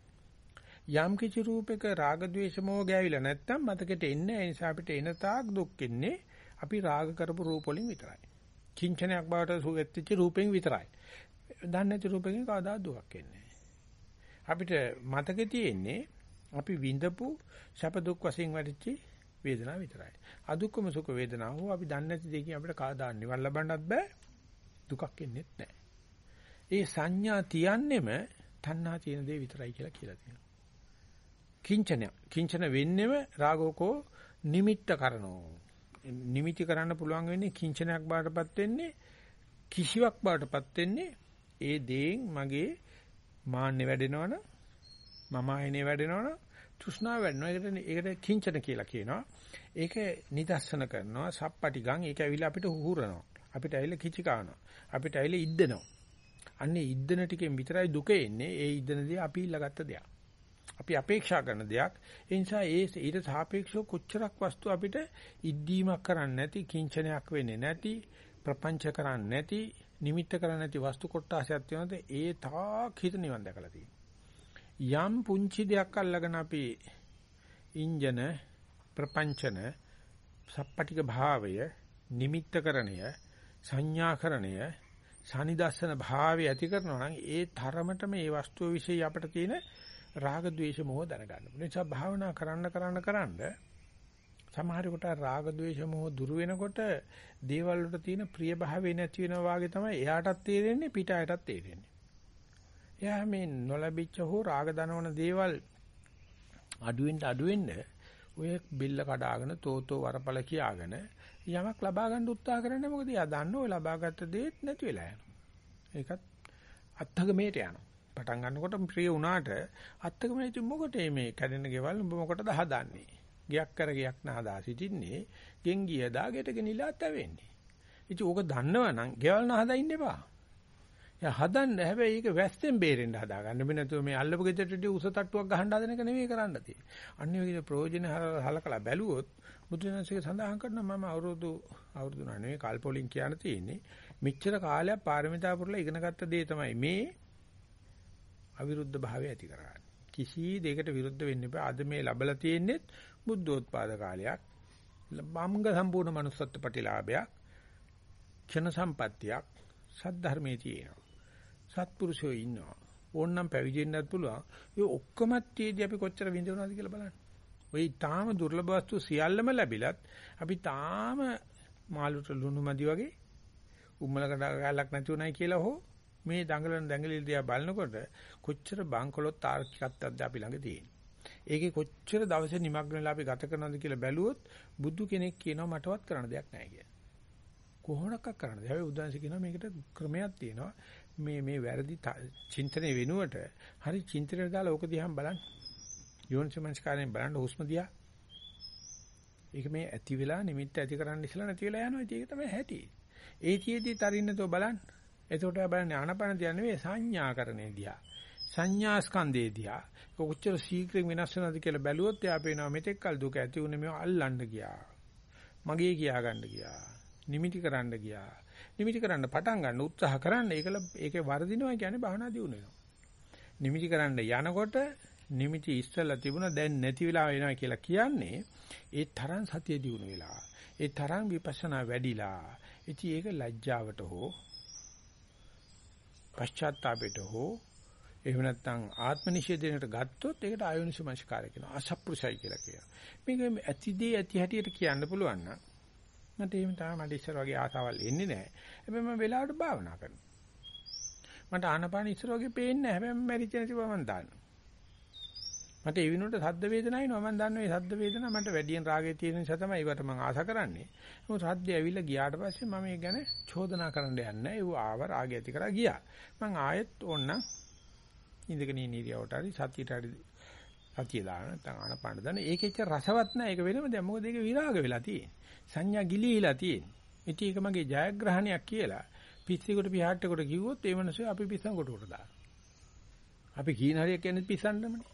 Speaker 1: යම් කිසි රූපයක රාග ద్వේෂ මෝහ ගෑවිලා නැත්තම් මතකෙට එන්නේ ඒ නිසා අපිට එන තාක් දුක් එන්නේ අපි රාග කරපු රූප වලින් විතරයි. කිංචනයක් බවට සුවෙච්ච රූපෙන් විතරයි. දන්නේ නැති රූපකින් කවදා දුකක් එන්නේ අපිට මතකේ තියෙන්නේ අපි විඳපු සැප දුක් වශයෙන් වැඩිච්ච වේදනාව විතරයි. අදුක්කම සුඛ වේදනාව හෝ අපි දන්නේ නැති දෙයකින් අපිට කවදා නිවන් ලබන්නත් බෑ. දුකක් එන්නේත් නැහැ. ඒ සංඥා තියන්නෙම තණ්හා තියෙන දේ විතරයි කියලා කියලා තියෙනවා. කිංචන කිංචන වෙන්නෙම රාගෝකෝ නිමිත්ත කරනෝ. නිමිති කරන්න පුළුවන් වෙන්නේ කිංචනයක් බාටපත් වෙන්නේ කිසිවක් බාටපත් වෙන්නේ ඒ දේෙන් මගේ මාන්නේ වැඩෙනවනම් මම ආයනේ වැඩෙනවනම් තෘෂ්ණාව වැඩෙනවා. ඒකට ඒකට කිංචන කියලා කියනවා. ඒක නිදර්ශන කරනවා සප්පටිගම් ඒක ඇවිල්ලා අපිට හුහුරනවා. අපිට ඇවිල්ලා කිචි කානවා. අපිට ඇවිල්ලා ඉද්දනවා. අන්නේ ඉද්දන ටිකෙන් විතරයි දුක එන්නේ. ඒ ඉද්දනදී අපි ඉල්ලගත්ත දෙයක්. අපි අපේක්ෂා කරන දෙයක්. ඒ නිසා ඒ ඊට සාපේක්ෂව කොච්චරක් වස්තු අපිට ඉද්දීමක් කරන්නේ නැති කිංචනයක් වෙන්නේ නැති ප්‍රපංච කරන්නේ නැති නිමිත්ත කරන්නේ නැති වස්තු කොටාසයක් තියෙනවද ඒ තාක් හිත නිවන් දැකලා තියෙනවා. යම් පුංචි දෙයක් අල්ලගෙන අපි ඉන්ජන ප්‍රපංචන සප්පටික භාවය නිමිත්තකරණය සංඥාකරණය සනිදස්සන භාවය ඇති කරනවා නම් ඒ තරමටම ඒ වස්තුව વિશે අපිට තියෙන රාග ద్వේෂ මොහ දැනගන්න. ඒ නිසා භාවනා කරන්න කරන්න කරන්න සමහරෙකුට රාග ద్వේෂ මොහ දුරු වෙනකොට දේවල් වලට තියෙන ප්‍රිය භාවය නැති වෙනවා වගේ තමයි එයාටත් තේරෙන්නේ පිටායටත් තේරෙන්නේ. එයා මේ නොලැබිච්ච හෝ රාග දනවන දේවල් අඩුවෙන් අඩුවෙන් ඔය බිල්ල කඩාගෙන තෝතෝ වරපල කියාගෙන යමක් ලබා ගන්න උත්සාහ කරන්නේ මොකද? එයා දන්නේ ඔය ලබාගත් දේත් නැති වෙලා යනවා. ඒකත් අත්හග මේට යනවා. පටන් ගන්නකොට ප්‍රිය වුණාට අත්හගමේට මොකටද මේ කැඩෙන ගෙවල් උඹ මොකටද හදන්නේ? ගියක් කර ගියක් නහදා සිටින්නේ ගෙන් ගිය දාගෙට ගෙනිලා තැවෙන්නේ. ඉතින් ඕක දන්නවනම් ගෙවල් නහදා ඉන්න එපා. යා හදන්න හැබැයි ඒක වැස්සෙන් බේරෙන්න හදාගන්න. මේ නැතුව මේ අල්ලපු ගෙදරට උස තට්ටුවක් ගහන්න හදන එක නෙමෙයි කරන්න තියෙන්නේ. අන්න ඒ විදිහට ප්‍රයෝජන හලකලා බැලුවොත් බුදුරජාණන්සේ සඳහන් කරනවා මම අවුරුදු අවුරුදු නෙවෙයි කල්පෝලින් කියන්න තියෙන්නේ. මෙච්චර කාලයක් පාරමිතා පුරලා ඉගෙන ගත්ත දේ තමයි මේ අවිරුද්ධ භාවය ඇති කරගන්න. කිසි දෙයකට විරුද්ධ වෙන්න එපා. අද මේ ලැබලා තියෙන්නේ බුද්ධෝත්පාද කාලයක්. බම්ග සම්පූර්ණ manussත්ත්ව ප්‍රතිලාභයක්. ක්ෂණ සම්පත්තියක් සද්ධර්මයේ තියෙනවා. සත්පුරුෂයෝ ඉන්නවා. ඕන්නම් පැවිදෙන්නත් පුළුවන්. ඒ ඔක්කොම තියේදී අපි කොච්චර විඳවනවද කියලා බලන්න. ওই තාම දුර්ලභ වස්තු සියල්ලම ලැබිලත් අපි තාම මාළුට ලුණු මදි වගේ උම්මලකට ගාලක් නැති උනායි කියලා හෝ මේ දඟලන දඟලිලි දිහා බලනකොට කොච්චර බංකොලොත් තාර්කිකත්වයක්ද අපි ළඟ තියෙන්නේ. ඒකේ කොච්චර දවසේ නිමග්න වෙලා අපි ගත කරනවද කියලා බැලුවොත් බුදු කෙනෙක් කියනවා මටවත් කරන්න දෙයක් නැහැ කියලා. කොහොමනක්ක කරන්නද? හැබැයි උදාහරණ කියනවා මේකට ක්‍රමයක් තියෙනවා. මේ මේ වැරදි චින්තනය වෙනුවට හරි චින්තනය දාලා ඕක දිහා බලන්න. යෝනිසමංස්කාරයෙන් බලන්න හුස්ම දිහා. ඒක මේ ඇති වෙලා නිමිත්ත ඇති කරන්න ඉස්සලා නැති වෙලා යනවා. ඒක තමයි හැටි. ඒ තියේදී තරින්නතෝ බලන්න. එතකොට බලන්නේ ආනපන දිහා නෙවෙයි සංඥාකරණේ දිහා. සංඥා ස්කන්ධේ දිහා. කොච්චර ශීඝ්‍රයෙන් වෙනස් වෙනවද කියලා බැලුවොත් එයා පේනවා මෙතෙක් කල් දුක ඇති වුණේ මේව අල්ලන්න ගියා. මගේ කියා ගන්න ගියා. නිමිටි කරන්න ගියා. නිමිටි කරන්න පටන් ගන්න උත්සාහ කරන්න ඒකල ඒකේ වර්ධිනවා කියන්නේ භාවනා දියුණු වෙනවා. නිමිටි කරන්න යනකොට නිමිටි ඉස්සලා තිබුණා දැන් නැති වෙලා වෙනවා කියලා කියන්නේ ඒ තරම් සතිය දියුණු වෙලා. ඒ තරම් විපස්සනා වැඩිලා. ඉතින් ඒක ලැජ්ජාවට හෝ පශ්චාත්තාපයට හෝ එහෙම නැත්නම් ආත්ම නිෂේධනයට ගත්තොත් ඒකට ආයෝනිසමස්කාරය කියනවා. අසප්පුරුසයි කියලා කියනවා. මේක ඇතිදී ඇති හැටියට කියන්න පුළුවන් නම් මට එහෙම තමයි මට ඉස්සර වගේ ආසාවල් එන්නේ නැහැ. හැබැයි මම වෙලාවට භාවනා කරනවා. මට ආනපාන ඉස්සර වගේ පේන්නේ නැහැ. හැබැයි මම මැරිච්ච නැති බව මම දන්නවා. මට ඒ විනෝඩ සද්ද වේදනා එනවා මම දන්නවා මේ සද්ද වේදනා මට වැඩියෙන් රාගය තියෙන නිසා තමයි ඒවට මම ආස කරන්නේ. මොකද සද්ද ඇවිල්ලා ගියාට පස්සේ මම ඒ ගැන චෝදනා කරන්න යන්නේ නැහැ. ඒව ආව රාගය ඇති කරා ගියා. මම ආයෙත් ඕන්න ඉඳගෙන ඉන්න ඉරියවට හරි සතියට හරි සතිය දාන නැත්නම් ආනපාන දාන ඒකෙච්ච රසවත් නැහැ. ඒක වෙනම දැන් මොකද ඒක විරාග වෙලා තියෙන්නේ. සංඥා ගිලිහිලා තියෙන්නේ. ඉතින් ඒක මගේ ජයග්‍රහණයක් කියලා පිස්සෙකුට පියාට්ටෙකුට කිව්වොත් ඒ මනසේ අපි පිස්සන් කොට කොට දානවා. අපි කීන හරියක් කියන්නේ පිස්සන්නමනේ.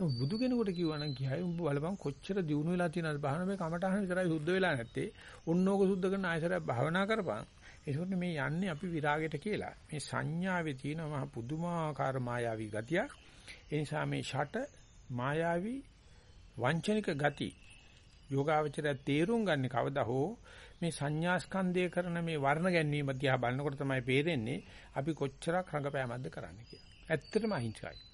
Speaker 1: බුදු කෙනෙකුට කිව්වා නම් කියයි උඹ බලපන් කොච්චර දියුණු වෙලා තියෙනවද බහන මේ කමටහන විතරයි සුද්ධ වෙලා නැත්තේ. ඔන්නෝක සුද්ධ කරන ආයතරයක් භාවනා කරපන්. ඒකෝට මේ යන්නේ අපි විරාගයට කියලා. මේ සංඥාවේ තියෙන මහ පුදුමාකාර මායාවී ගතිය. ඒ නිසා මේ ෂට මායාවී වංචනික ගති යෝගාවචරය තේරුම් ගන්න කවදා හෝ මේ සංඥා ස්කන්ධය කරන මේ වර්ණ ගැනීම දිහා බලනකොට තමයි පේරෙන්නේ අපි කොච්චරක් රඟපෑමක්ද කරන්න කියලා. ඇත්තටම අහිංසකයි.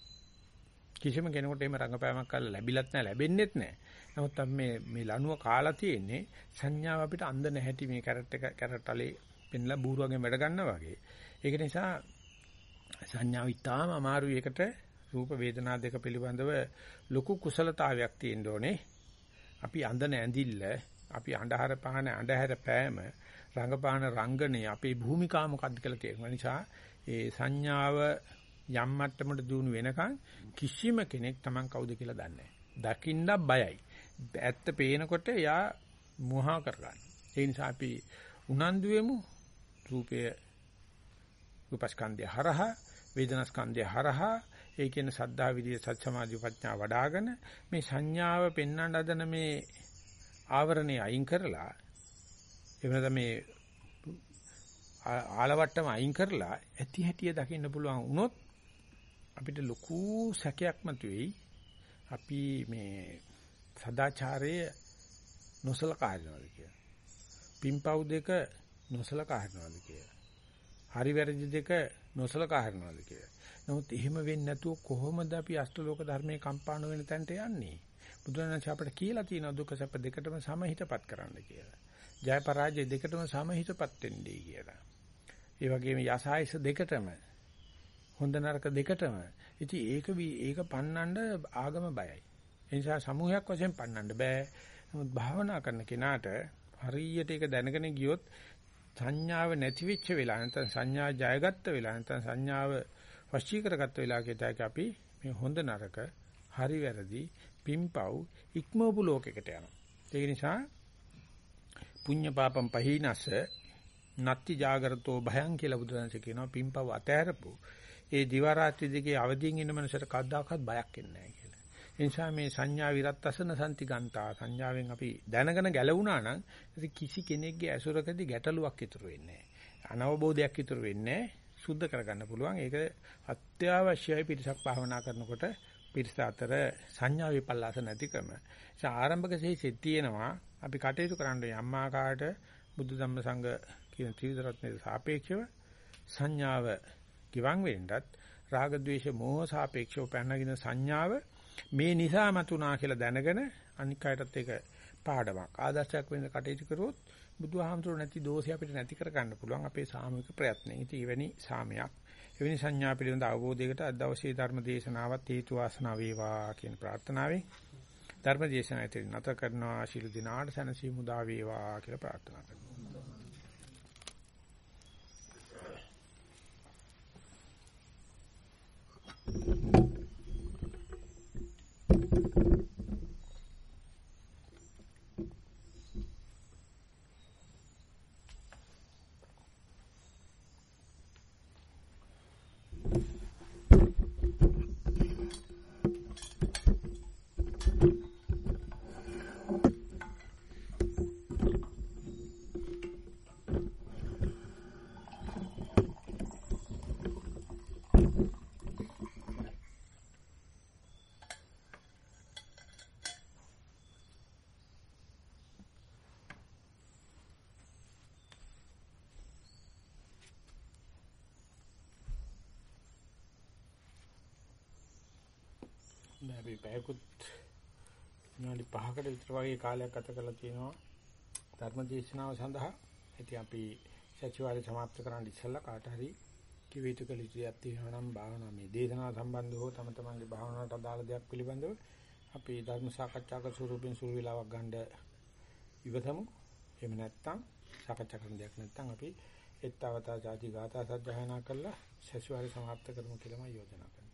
Speaker 1: කිසිම කෙනෙකුට එහෙම රඟපෑමක් කරලා ලැබිලත් නැහැ ලැබෙන්නෙත් නැහැ. නමුත් අපි මේ මේ ලණුව කාලා තියෙන්නේ සංඥාව අපිට අන්ද නැහැටි මේ කැරට් එක කැරට්ටලේ පෙන්ලා බූරුවගෙන් වැඩ ගන්නවා වගේ. ඒක නිසා සංඥාව ඉතාම අමාරුයි එකට රූප වේදනා දෙක පිළිබඳව ලොකු කුසලතාවයක් තියෙන්න ඕනේ. අපි අඳ නැඳිල්ල, අපි අඳහර පහන අඳහැර පෑම, රංගපාන රංගනේ අපේ භූමිකාව මොකක්ද කියලා තේරුම් නිසා ඒ සංඥාව යම් මට්ටමකට දිනු වෙනකන් කිසිම කෙනෙක් Taman කවුද කියලා දන්නේ දකින්න බයයි. ඇත්ත පේනකොට එයා මොහා කරගන්න. ඒ නිසා අපි උනන්දු වෙමු රූපය රූපස්කන්ධය හරහා වේදනාස්කන්ධය හරහා ඒ කියන සද්ධා විදියේ සත් සමාධි ප්‍රඥා වඩ아가න මේ සංඥාව පෙන්වන්න හදන මේ ආවරණය අයින් කරලා එවනද මේ ආලවට්ටම අයින් කරලා ඇති හැටිය දකින්න පුළුවන් වුණොත් අපිට ලොකු සැකයක් මතුවේයි. අපි මේ සදාචාරයේ නොසලකා හරිනවද කියලා. පින්පව් දෙක නොසලකා හරිනවද කියලා. හරි වැරදි දෙක නොසලකා හරිනවද කියලා. නමුත් එහෙම වෙන්නේ නැතුව කොහොමද අපි අෂ්ටලෝක ධර්මයේ කම්පාණ වෙන තැනට යන්නේ? බුදුරජාණන් අපට කියලා තියෙනවා දුක සැප දෙකටම සමහිතපත් කරන්න කියලා. ජය පරාජය දෙකටම සමහිතපත් වෙන්නේ කියලා. ඒ වගේම යසායස දෙකටම හොඳ නරක දෙකටම. ඉතින් ඒක ඒක පන්නන්න ආගම බයයි. ඒ නිසා සමූහයක් වශයෙන් පන්නන්න බෑ. නමුත් භාවනා කරන කෙනාට හරියට ඒක දැනගෙන ගියොත් සංඥාව නැති වෙච්ච වෙලා නැත්නම් සංඥා ජයගත්ත වෙලා නැත්නම් සංඥාව වශී කරගත්ත වෙලා කියතයි අපි මේ හොඳ නරක හරි වැරදි පිම්පව් ඉක්මවපු ලෝකයකට යනවා. ඒක නිසා පුඤ්ඤ පාපම් පහීනස නත්ති జాగරතෝ භයං කියලා බුදුරජාණන් කියනවා පිම්පව් අතහැරපු ඒ දිවා රාත්‍රී දෙකේ අවදිින් ඉන්න මනසට කවදාකවත් බයක් එන්නේ නැහැ කියලා. ඒ නිසා මේ සංඥා විරත්තසන සම්තිගන්තා සංඥාවෙන් අපි දැනගෙන ගැලවුණා නම් කිසි කෙනෙක්ගේ ඇසුරකදී ගැටලුවක් ඉතුරු වෙන්නේ නැහැ. අනවබෝධයක් ඉතුරු වෙන්නේ නැහැ. සුද්ධ කරගන්න පුළුවන්. ඒක අත්‍යවශ්‍යයි පිරිසක් භාවනා කරනකොට පිරිස අතර සංඥා විපල්ලාස නැතිකම. ඒ ආරම්භක ශේෂෙත් තියෙනවා. අපි කටයුතු කරන්න යම් ආකාරයට බුදු ධම්ම සංඝ කියන ත්‍රිවිධ රත්නයේ සාපේක්ෂව සංඥාව ගිවන් වෙන්නත් රාග ద్వේෂ මෝහ සාපේක්ෂව පැනනගෙන සංඥාව මේ නිසා මතුණා කියලා දැනගෙන අනික් අයටත් ඒක පාඩමක් ආදර්ශයක් වෙන්න කටයුතු කරුවොත් බුදුහාමුදුරු නැති දෝෂය අපිට නැති කර ගන්න පුළුවන් අපේ සාමූහික ප්‍රයත්නයෙන්. ඉතින් එවැනි සාමයක් එවැනි සංඥා පිළිබඳ අවබෝධයකට අද දවසේ ධර්ම දේශනාවත් හේතු වාසනා වේවා කියන ප්‍රාර්ථනාවෙන් ධර්ම දේශනාවට නැත කරනවා ශිළු දිනාට සනසි මුදා වේවා කියලා ප්‍රාර්ථනා කරනවා. පැයකුත් විනාඩි 5කට විතර වගේ කාලයක් ගත කරලා තියෙනවා ධර්ම දේශනාව සඳහා. ඉතින් අපි සතිವಾರය સમાપ્ત කරන්න ඉස්සෙල්ලා කාට හරි කිව යුතු කළ යුතුයක් තියෙනවා නම් භාවනා මේ දේශනාව සම්බන්ධව හෝ තම තමන්ගේ භාවනාවට අදාළ දෙයක් පිළිබඳව අපි ධර්ම සාකච්ඡාක ස්වරූපෙන් සුළු වෙලාවක් ගන්න ඉවසමු. එහෙම නැත්නම් සාකච්ඡා කරන දෙයක් නැත්නම් අපි එත්තවතා ಜಾති ගාථා සජ්ජායනා කරලා සතිವಾರය સમાપ્ત කරමු කියලාම යෝජනා කරනවා.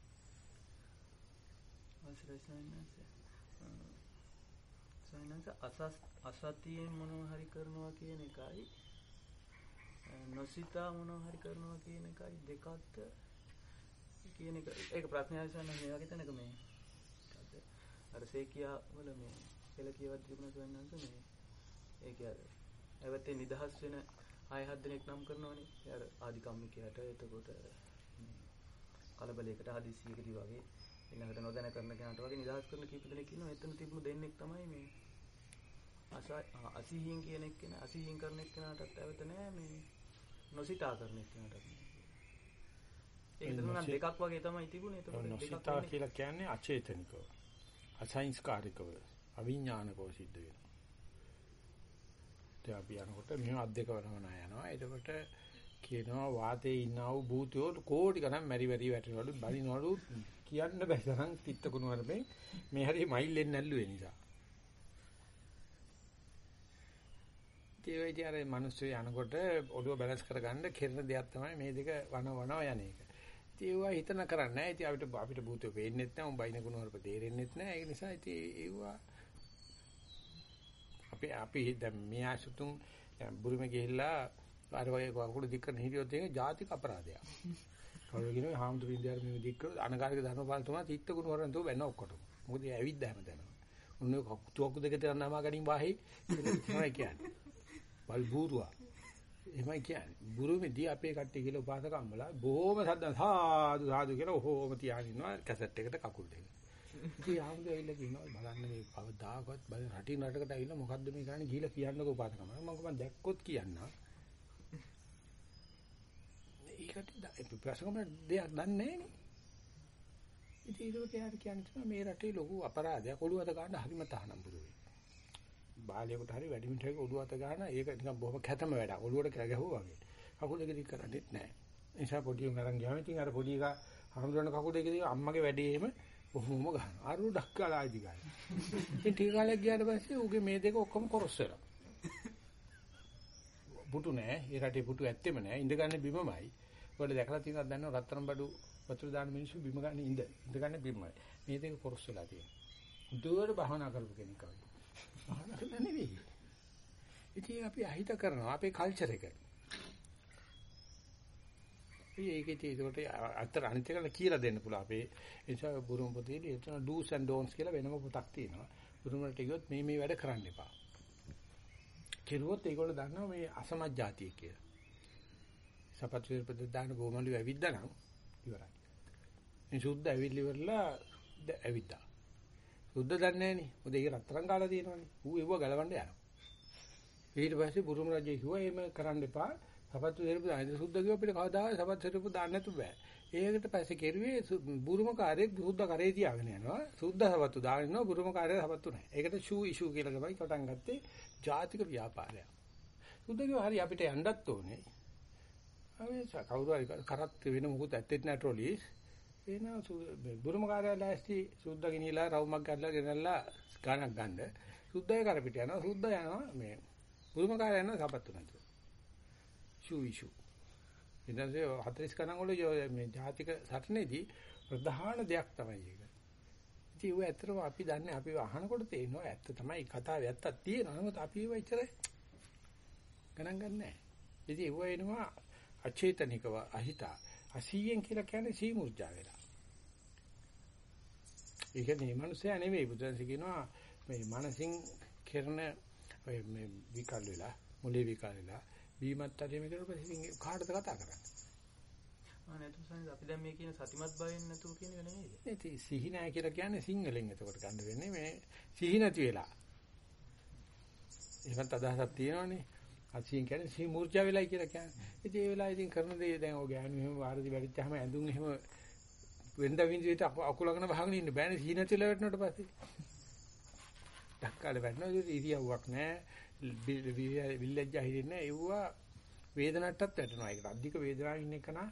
Speaker 2: අවසරයි සයන්ස. සයන්ස අසස් අසතියෙන් මොනවා හරි කරනවා කියන එකයි. නොසිතා මොනවා හරි කරනවා කියන එකයි දෙකත් කියන එක. ඒක ප්‍රඥා විසන්න මේ වගේ තැනක මේ අර සේකියා වල මේ පෙළ කියවත් තිබුණ සයන්ස මේ? ඒක අර ඇවතේ නිදහස් වෙන හය හත් දෙනෙක් නම් කරනවනේ. අර ආදිකම්මිකයට එතකොට කලබලයකට හදිසියකදී වගේ ඊළඟට නොදැන කරන කෙනාට වගේ නිදහස් කරන කීප දෙනෙක් ඉන්නවා. එතන තිබුණු දෙන්නෙක් තමයි මේ අසීහින් කියන එක්කෙනා අසීහින් කරන එක්කෙනාටත් ඇවත නෑ මේ නොසිතා කරන එක්කෙනාටත් ඒක නම් දෙකක් වගේ තමයි තිබුණේ.
Speaker 1: එතකොට නොසිතා කියලා කියන්නේ අචේතනිකව අසංස්කාරිකව අවිඥානිකව සිද්ධ වෙනවා. දැන් අපි යනකොට මෙහෙම අද්දක වරමන යනවා. එතකොට කියනවා වාතයේ ඉන්නා වූ භූතයෝ කෝටි ගණන් මැරි මැරි වැටෙනවලු බලිනවලු කියන්න බැහැ තරම් තිත්ත කුණු වරමේ මේ හරිය මයිල් එන්න නැල්ලුවේ නිසා ඒ වෙයිදී අර මිනිස්සු යනකොට ඔළුව බැලන්ස් කරගන්න කෙරෙන දෙයක් තමයි මේ දෙක වන වනව යන එක. ඉතින් ඒවා හිතන කරන්නේ නැහැ. ඉතින් අපිට අපිට භූතය පේන්නෙත් නැහැ. උඹ බයින ගුණ වලට තේරෙන්නෙත් නැහැ. ඒ නිසා ඉතින් ඒවා අපි අපි දැන් මේ ආසුතුන් බුරුමේ ගිහිල්ලා අර වගේ කකුල දික් කරන හිටියොත් ඒක ජාතික අපරාධයක්. කවුරු කියනවා හාමුදුරු ඉන්දියාවේ මේ දික් කරලා අනගාരിക ධර්මපාලතුමා තිත්ත ගුණ වරන් තෝ වෙන්න ඔක්කොටම. මොකද ඒ ඇවිත් හැමතැනම. උන්නේ තුවක්කු දෙක තරනම ගනින් වාහි තමයි කියන්නේ. වල් බූරුවා. එහෙමයි කියන්නේ. බුරුමේදී අපේ කට්ටිය කියලා උපාසකම්මලා බොහොම සද්ද සාදු සාදු කියලා ඔහොම තියාගෙන ඉන්නවා කැසට් එකට කකුල් දෙක. ඉතින් ආමුදේ ඇවිල්ලා කියනවා බලන්න මේ කවදාකවත් බල රටින් රටකට ඇවිල්ලා මොකද්ද මේ කරන්නේ ගිහිල්ලා කියන්නකෝ උපාසකම්මලා. මම කොහොමද දැක්කොත් කියන්න. ඒකට උපාසකම්මලා දෙයක් දන්නේ නැහැ ඉතින් ඒකට යාට කියන්නේ මේ රටේ ලොකු අපරාධයක් ඔළුව අත ගන්න හරිම තහනම් බුරුවේ. බාලයකට හරි වැඩිමිටේක ඔළුව අත ගන්න ඒක නිකන් බොහොම කැතම වැඩක්. ඔළුවට ගැහුවා වගේ. කකුල් දෙක දික් කරන්නේත් නැහැ. ඒ නිසා පොඩි උන් අරන් ගියාම ඉතින් අර පොඩි එක හමුදුරන කකුල් දෙක දික් අම්මගේ වැඩේම බොහොම ගහනවා. අරු ඩක්කලා ආයිදි ගන්න. ඉතින් ටික කාලයක් ගියාට පස්සේ ඌගේ මේ දෙක ඔක්කොම කොරස් වෙනවා. [LAUGHS] පුටු නෑ. ඒ රටේ පුටු ඇත්තෙම නෑ. ඉඳගන්නේ බිමමයි. ඔයාලා දැකලා තියෙනවද දන්නව රත්තරන් බඩු වතුර දාන මිනිස්සු බිම ගන්න ඉඳ. ඉඳගන්නේ බිමමයි. මේ දෙක කොරස් වෙලා තියෙනවා. දුවර භවනා කරපු කෙනෙක් වගේ. භාවනා කරලා නෙවෙයි. ඉතින් අපි අහිත කරනවා අපේ කල්චර් එක. ඒකේ ඒකට අතර අනිත් එකට කියලා දෙන්න පුළුවන් අපේ ඒ නිසා බුරුම පොතේදී එතන do's and don'ts කියලා වෙනම පොතක් තියෙනවා. බුරුම වලට ගියොත් මේ මේ වැඩ කරන්න එපා. කෙරුවොත් ඒගොල්ලෝ දන්නවා මේ අසමත් જાතිය කියලා. සපත් විරපද දාන බොමලු ඇවිද්දා නම් ඉවරයි. මේ සුද්ධ ඇවිල්ලි ඉවරලා ඇවිද්දා. සුද්ධ දන්නේ නැහනේ. මොකද ඒක රත්තරන් කාලා තියෙනවනේ. ඌ ඒව ගලවන්න යනවා. ඊට පස්සේ බුරුම රජේ කිව්වා එහෙම කරන්න එපා. සපත්තු දෙරපු දාන්න. සුද්ධ කිව්වා අපිට කවදාවත් සපත්තු දෙරපු දාන්න නැතු බෑ. ඒකට පස්සේ කෙරුවේ බුරුම කාර්යයක් සුද්ධ කරේ තියාගෙන යනවා. සුද්ධ සපත්තු දාගෙන ඉන්නවා බුරුම කාර්යය සපත්තු නැහැ. ඒකට ෂූ ඉෂූ කියලා තමයි පටන් ගත්තේ ජාතික ව්‍යාපාරයක්. සුද්ධ කිව්වා හරි අපිට යන්නත් ඕනේ. අපි කවුරු හරි කරත් වෙන මොකුත් ඇත්තෙත් නැහැ ට්‍රොලිස්. එනවා බුරුම කාර්යාලය ඇස්ටි සුද්ධ ගෙනියලා රවුමක් ගන්නලා ගෙනල්ලා ගණක් ගන්න. සුද්ධය කර පිට යනවා. සුද්ධ යනවා මේ බුරුම කාර්යාලය යනවා සපත්තු නැතුව. ෂූ ඉෂු. ඊටසේ 40 කණන් වල මේ ජාතික සටනේදී ප්‍රධාන දෙයක් තමයි ඒක. ඉතින් ඒව ඇත්තටම අපි දන්නේ අපි අහනකොට තේරෙනවා ඇත්ත තමයි කතාවේ ඇත්තක් තියෙනවා. නමුත් අපි ඒව ඉතරයි ගණන් ගන්නෑ. ඉතින් ඒව එනවා අචේතනිකව අහිතා අසීයෙන් කියලා කියන්නේ සීමුර්ජා වෙලා. ඒක නේ මනුස්සයා නෙවෙයි බුදුන්සේ කියනවා මේ මනසින් කරන මේ විකල් වෙලා මොලේ විකල් වෙලා බීමත් අධ්‍යයනය කරලා පස්සේ කාටද කතා කරන්නේ?
Speaker 2: ආ නැතු සංස අපි දැන් මේ කියන සතිමත් බයෙන් නැතුව කියන එක නෙමෙයිද?
Speaker 1: ඒ සිහි නැහැ කියලා කියන්නේ සිංහලෙන් එතකොට ගන්න වෙන්නේ මේ සිහි නැති වෙලා. එහෙමත් අදහසක් තියෙනවනේ. අසියෙන් කියන්නේ සිහි මූර්ජා වෙලයි කියලා කියන්නේ. ඉතින් ඒ වෙලාවේ ඉතින් කරන දේ දැන් ඔය ගෑනු එහෙම වාරදි වැඩිච්චාම ඇඳුම් එහෙම වෙනද වින්දියට අකුලගෙන වහගෙන ඉන්න බෑනේ සිහි නැතිලා වැටෙනකොට පස්සේ. ඩක්කාලේ වැටෙනවා ඉරියව්වක් නැහැ. විල්ලැජ්ජා හිරෙන්නේ ඒවා වේදනට්ටත් වැටෙනවා. ඒකට අධික වේදනාවක් ඉන්න එක නා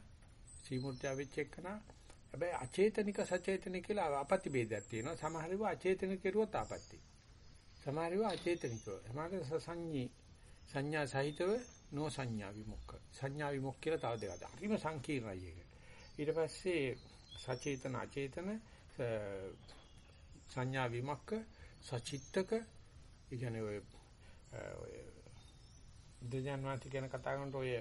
Speaker 1: සීමුර්ජා වෙච්ච එකන හැබැයි අචේතනික සචේතනික කියලා අපත්‍ය ભેදයක් තියෙනවා. සමහර ඒවා අචේතනික කෙරුවොත් ආපත්‍ය. සමහර ඒවා අචේතනිකව. සමහර සසංඤී සංඥා සහිතව නෝ සංඥා විමුක්ඛ. සංඥා විමුක්ඛ කියලා තව දෙකක්. හරිම සංකීර්ණයි ඒක. ඊට පස්සේ සචේතන අචේතන සංඥා විමුක්ඛ සචිත්තක ඒ කියන්නේ ඔය ඔය දෙජන්වාති කියන කතා කරනකොට ඔය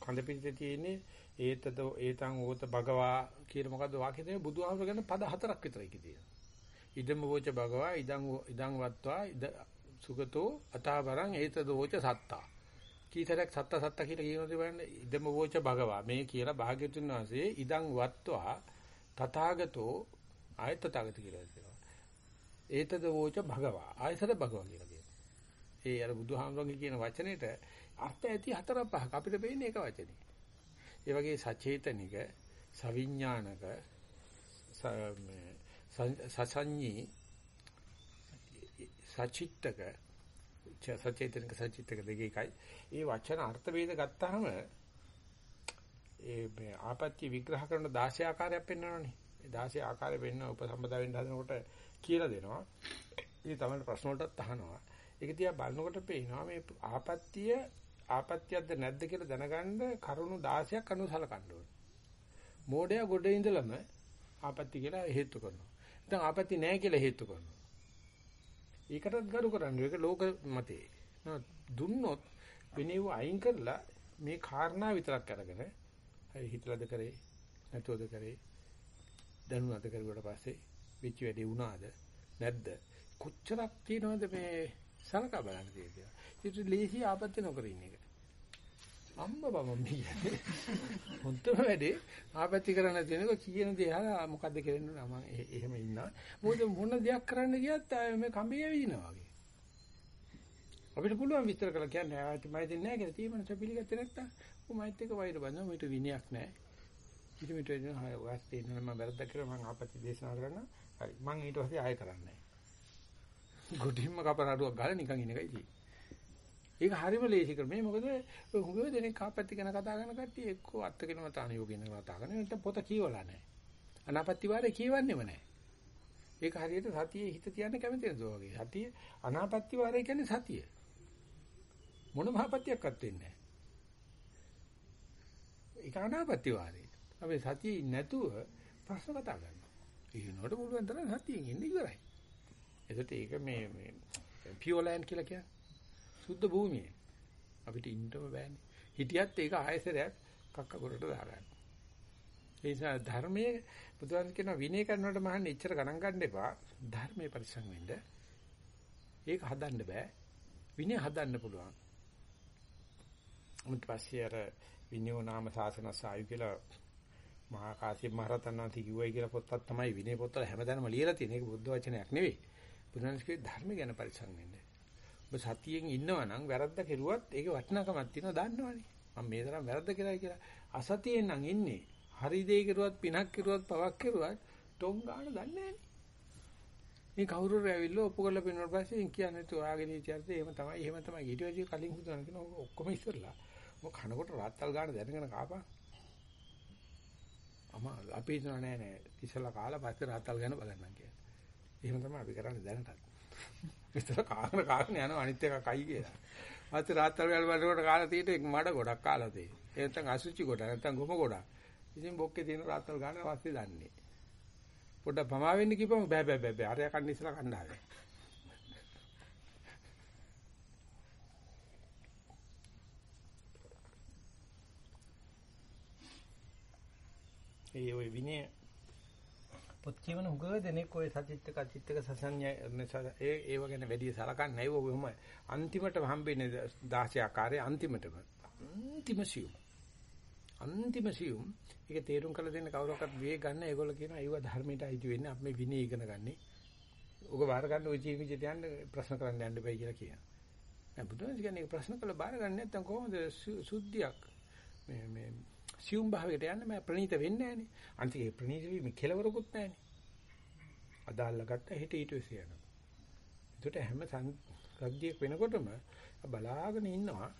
Speaker 1: කඳ පිටිතේ තියෙන්නේ ඒතද ඒතං ඕත භගවා කියන මොකද්ද වාක්‍යය තියෙන්නේ බුදුහාමර ගැන පද හතරක් විතර එකේ තියෙනවා. ඉදම වෝච භගවා ඉදං ඉදං වත්වා ඉද සුගතෝ අතාවරං ඒතද වෝච සත්තා. කීතරක් සත්ත සත්ත කියලා කියනද බලන්න ඉදම වෝච භගවා මේ කියලා භාග්‍යතුන් වහන්සේ ඉදං වත්වා තථාගතෝ ආයත තථාගත කියලා කියනවා. ඒතද වෝච භගවා ආයතද භගවා කියලා කියනවා. ඒ අර බුදුහාමරගේ කියන වචනෙට අර්ථ ඇති හතර පහක් අපිට පේන්නේ එක වචනේ. ඒ වගේ සචේතනික සවිඥානික සසඤ්ඤී සචිත්තක සචේතනික සචිත්තක දෙකයි. ඒ වචන අර්ථ වේද ගත්තාම ඒ මේ ආපත්‍ය විග්‍රහ කරන 16 ආකාරයක් පෙන්වනවනේ. ඒ 16 ආකාරය වෙන්න උපසම්පදා වෙන්න හදනකොට කියලා දෙනවා. ඉතින් තමයි ප්‍රශ්න වලටත් අහනවා. ඒක දිහා බලනකොට පේනවා මේ ආපත්‍ය ආපත්‍යයක්ද නැද්ද කියලා දැනගන්න කරුණු 16ක් අනුසලකන්න ඕනේ. මෝඩයා ගොඩ ඉඳලම ආපත්‍ය කියලා හේතු කරනවා. නැත්නම් ආපත්‍ය නැහැ කියලා හේතු කරනවා. ඒකටත් ගරු කරන්නේ. ඒක ලෝක මතේ. දුන්නොත් වෙනේව අයින් කරලා මේ කාරණා විතරක් අරගෙන හරි හිතලාද කරේ නැතුවද කරේ දැනුණාද කරුවට පස්සේ වෙච්ච වැඩේ වුණාද නැද්ද කොච්චරක් තියෙනවද මේ සලකා බලන්න තියෙන්නේ. ඒක ලේසි ආපත්‍ය නොකර ඉන්න එක. අම්මා බබම් කියන්නේ. හොන්තම වැඩේ ආපත්‍ය කරන්න තියෙනක කියන දේ අහලා මොකද්ද කරන්නේ මම එහෙම ඉන්නවා. මොකද මොන දෙයක් කරන්න ගියත් මේ කම්බිය වෙදිනවා වගේ. අපිට පුළුවන් විස්තර කරලා කියන්න ආයෙත් මම දෙන්නේ නැහැ කියලා තීමනස පිළිගත්තේ නැත්තම් උමයිත් එක වෛර බඳන මීට විනයක් නැහැ. ඊට මීට වෙන හය වාස් දෙන්න මම වැරද්ද කරලා මම ආපත්‍ය දේශනා කරන්න. හරි මම ඊට පස්සේ ආයෙ කරන්නේ නැහැ. ගොඩින්ම කපරාඩුවක් ගාලා නිකන් ඉන්න එකයි තියෙන්නේ. ඒක හරිම ලේසි ක්‍රමය. මොකද හුඟව දෙනෙක් කාපැත්ති ගැන කතා කරන කට්ටිය එක්කෝ අත්කෙනම තානියෝ කියන කතා කරන නැත්නම් පොත කියවලා නැහැ. අනාපත්ති වාරේ කියවන්නේම නැහැ. ඒක හරියට සතියේ හිත තියන්න කැමති නේද වගේ. සතිය අනාපත්ති වාරේ කියන්නේ සතිය. මොන මහපත්තියක්වත් වෙන්නේ නැහැ. ඒක අනාපත්ති වාරේ. අපි සතියේ නැතුව ප්‍රශ්න කතා කරනවා. ඒනොට පුළුවන් තරම් සතියෙන් ඉන්න ඉවරයි. එතකොට ඒක මේ මේ පියෝ ලෑන්ඩ් කියලා කියන්නේ. සුද්ධ භූමිය. අපිට ඉන්නම බෑනේ. හිටියත් ඒක ආයසරයක් කක්ක ගොඩට දාගන්න. ඒ නිසා ධර්මයේ බුදුන් කියන විනය කරනකොට මහන්නේ එච්චර ගණන් ගන්න එපා. ධර්මයේ පරිසං වෙන්න. ඒක හදන්න බෑ. විනය හදන්න පුළුවන්. උන්ට පස්සේ අර විනයෝ නාම සාසන සායු කියලා මහා කාශ්‍යප මහ රහතන් වහන්සේ කිව්වයි කියලා පොත්තක් තමයි විනය පොත්වල හැමදාම ලියලා තියෙන. ඒක බුද්ධ වචනයක් නෙවෙයි. බුදුන්සේ ධර්ම ගැන පරිසං වෙන්න. ඔබ සතියෙන් ඉන්නවා නම් වැරද්ද කෙරුවත් ඒකේ වටිනාකමක් තියෙනවා දන්නවනේ. මම මේ තරම් වැරද්ද කරා කියලා අසතියෙන් නම් ඉන්නේ. හරි දේ කෙරුවත් පිනක් කෙරුවත් පවක් කෙරුවත් ටොං ගන්න දන්නේ නැහැ. මේ කවුරු හරි ඇවිල්ලා ඔප්පු කරලා පිනුවට පස්සේ කියන්නේ තු ඔයාගේ දීචර්ද එහෙම තමයි එහෙම තමයි ඊට වැඩි කලින් හුදන කියන ඔක්කොම ඉස්සරලා. මොක කනකොට රාත්තල් ගන්න දැනගෙන කාපා. අම අපි හිතනවා නෑ නෑ ඉස්සලා කාලා පස්සේ රාත්තල් ගන්න බලන්න කියලා. එහෙම තමයි අපි කරන්නේ දැනටත්. විතර කාගෙන කාගෙන යනවා අනිත් එක කයි කියලා. ඊට රාත්තල් ගාල බලනකොට කාලා තියෙට මඩ ගොඩක් කාලා තියෙන්නේ. ඒ නැත්තම් අසුචි ගොඩ නැත්තම් ගොම ගොඩක්. ඉතින් බොක්කේ තියෙන රාත්තල් ගාන වාස්සේ දන්නේ. පොඩ්ඩක් පමා වෙන්න කිව්වම බෑ බෑ බෑ බෑ. අරයා කන්න ඉස්සලා කන්න ආවේ. ඒ ඔය විනය පොත් කියවන උගව දෙනෙක් ඔය සචිත්තක අචිත්තක සසඤ්ඤය ඒ ඒව ගැන වැඩි සලකන්නේ නැහැ. ඔබම අන්තිමට හම්බෙන්නේ 16 ආකාරයේ අන්තිමටම. අන්තිම සියුම්. අන්තිම සියුම්. ඒක තේරුම් කරලා දෙන්න කවුරක්වත් වේ ගන්න ඒගොල්ලෝ කියනවා ඒව ධර්මයට අයිති වෙන්නේ අපි මේ විනය ඉගෙන ගන්නේ. ඔක බාර ගන්න ওই ජීවිතයට යන්න ප්‍රශ්න කරන්න යන්න බෑ කියලා කියනවා. දැන් බුදුන් කියන්නේ ප්‍රශ්න කළා බාර ගන්න නැත්නම් කොහොමද සුද්ධියක් මේ මේ සියුම් භාවයකට යන්න මම ප්‍රණීත වෙන්නේ නැහනේ. අන්තිම ඒ ප්‍රණීත වීම කෙලවරකුත් නැහනේ. අදාල්ලා ගත්ත හිත ඊට විසිය යනවා. ඒකට හැම සද්දියක් වෙනකොටම බලාගෙන ඉන්නවා.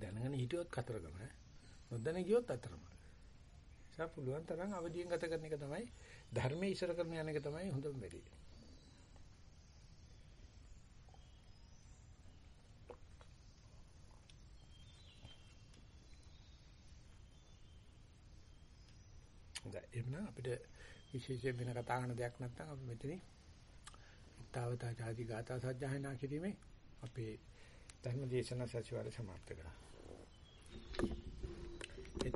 Speaker 1: දැනගෙන හිටියොත් කතරගම නොදැන ගියොත් අතරම. ඒසා පුළුවන් තරම් අවදියෙන් ගත කරන එක තමයි ධර්මයේ ඉස්සර කරන යන එක තමයි හොඳම වෙලේ. හොඳයි. එhmenan අපිට විශේෂයෙන් වෙන කතා කරන දෙයක් නැත්නම් අපි මෙතනින් ඊතාවතා ආදී ගාථා සජ්ජායනා කිරීමේ අපේ ධර්ම දේශනා සතිವಾರ සමාප්ත කරා.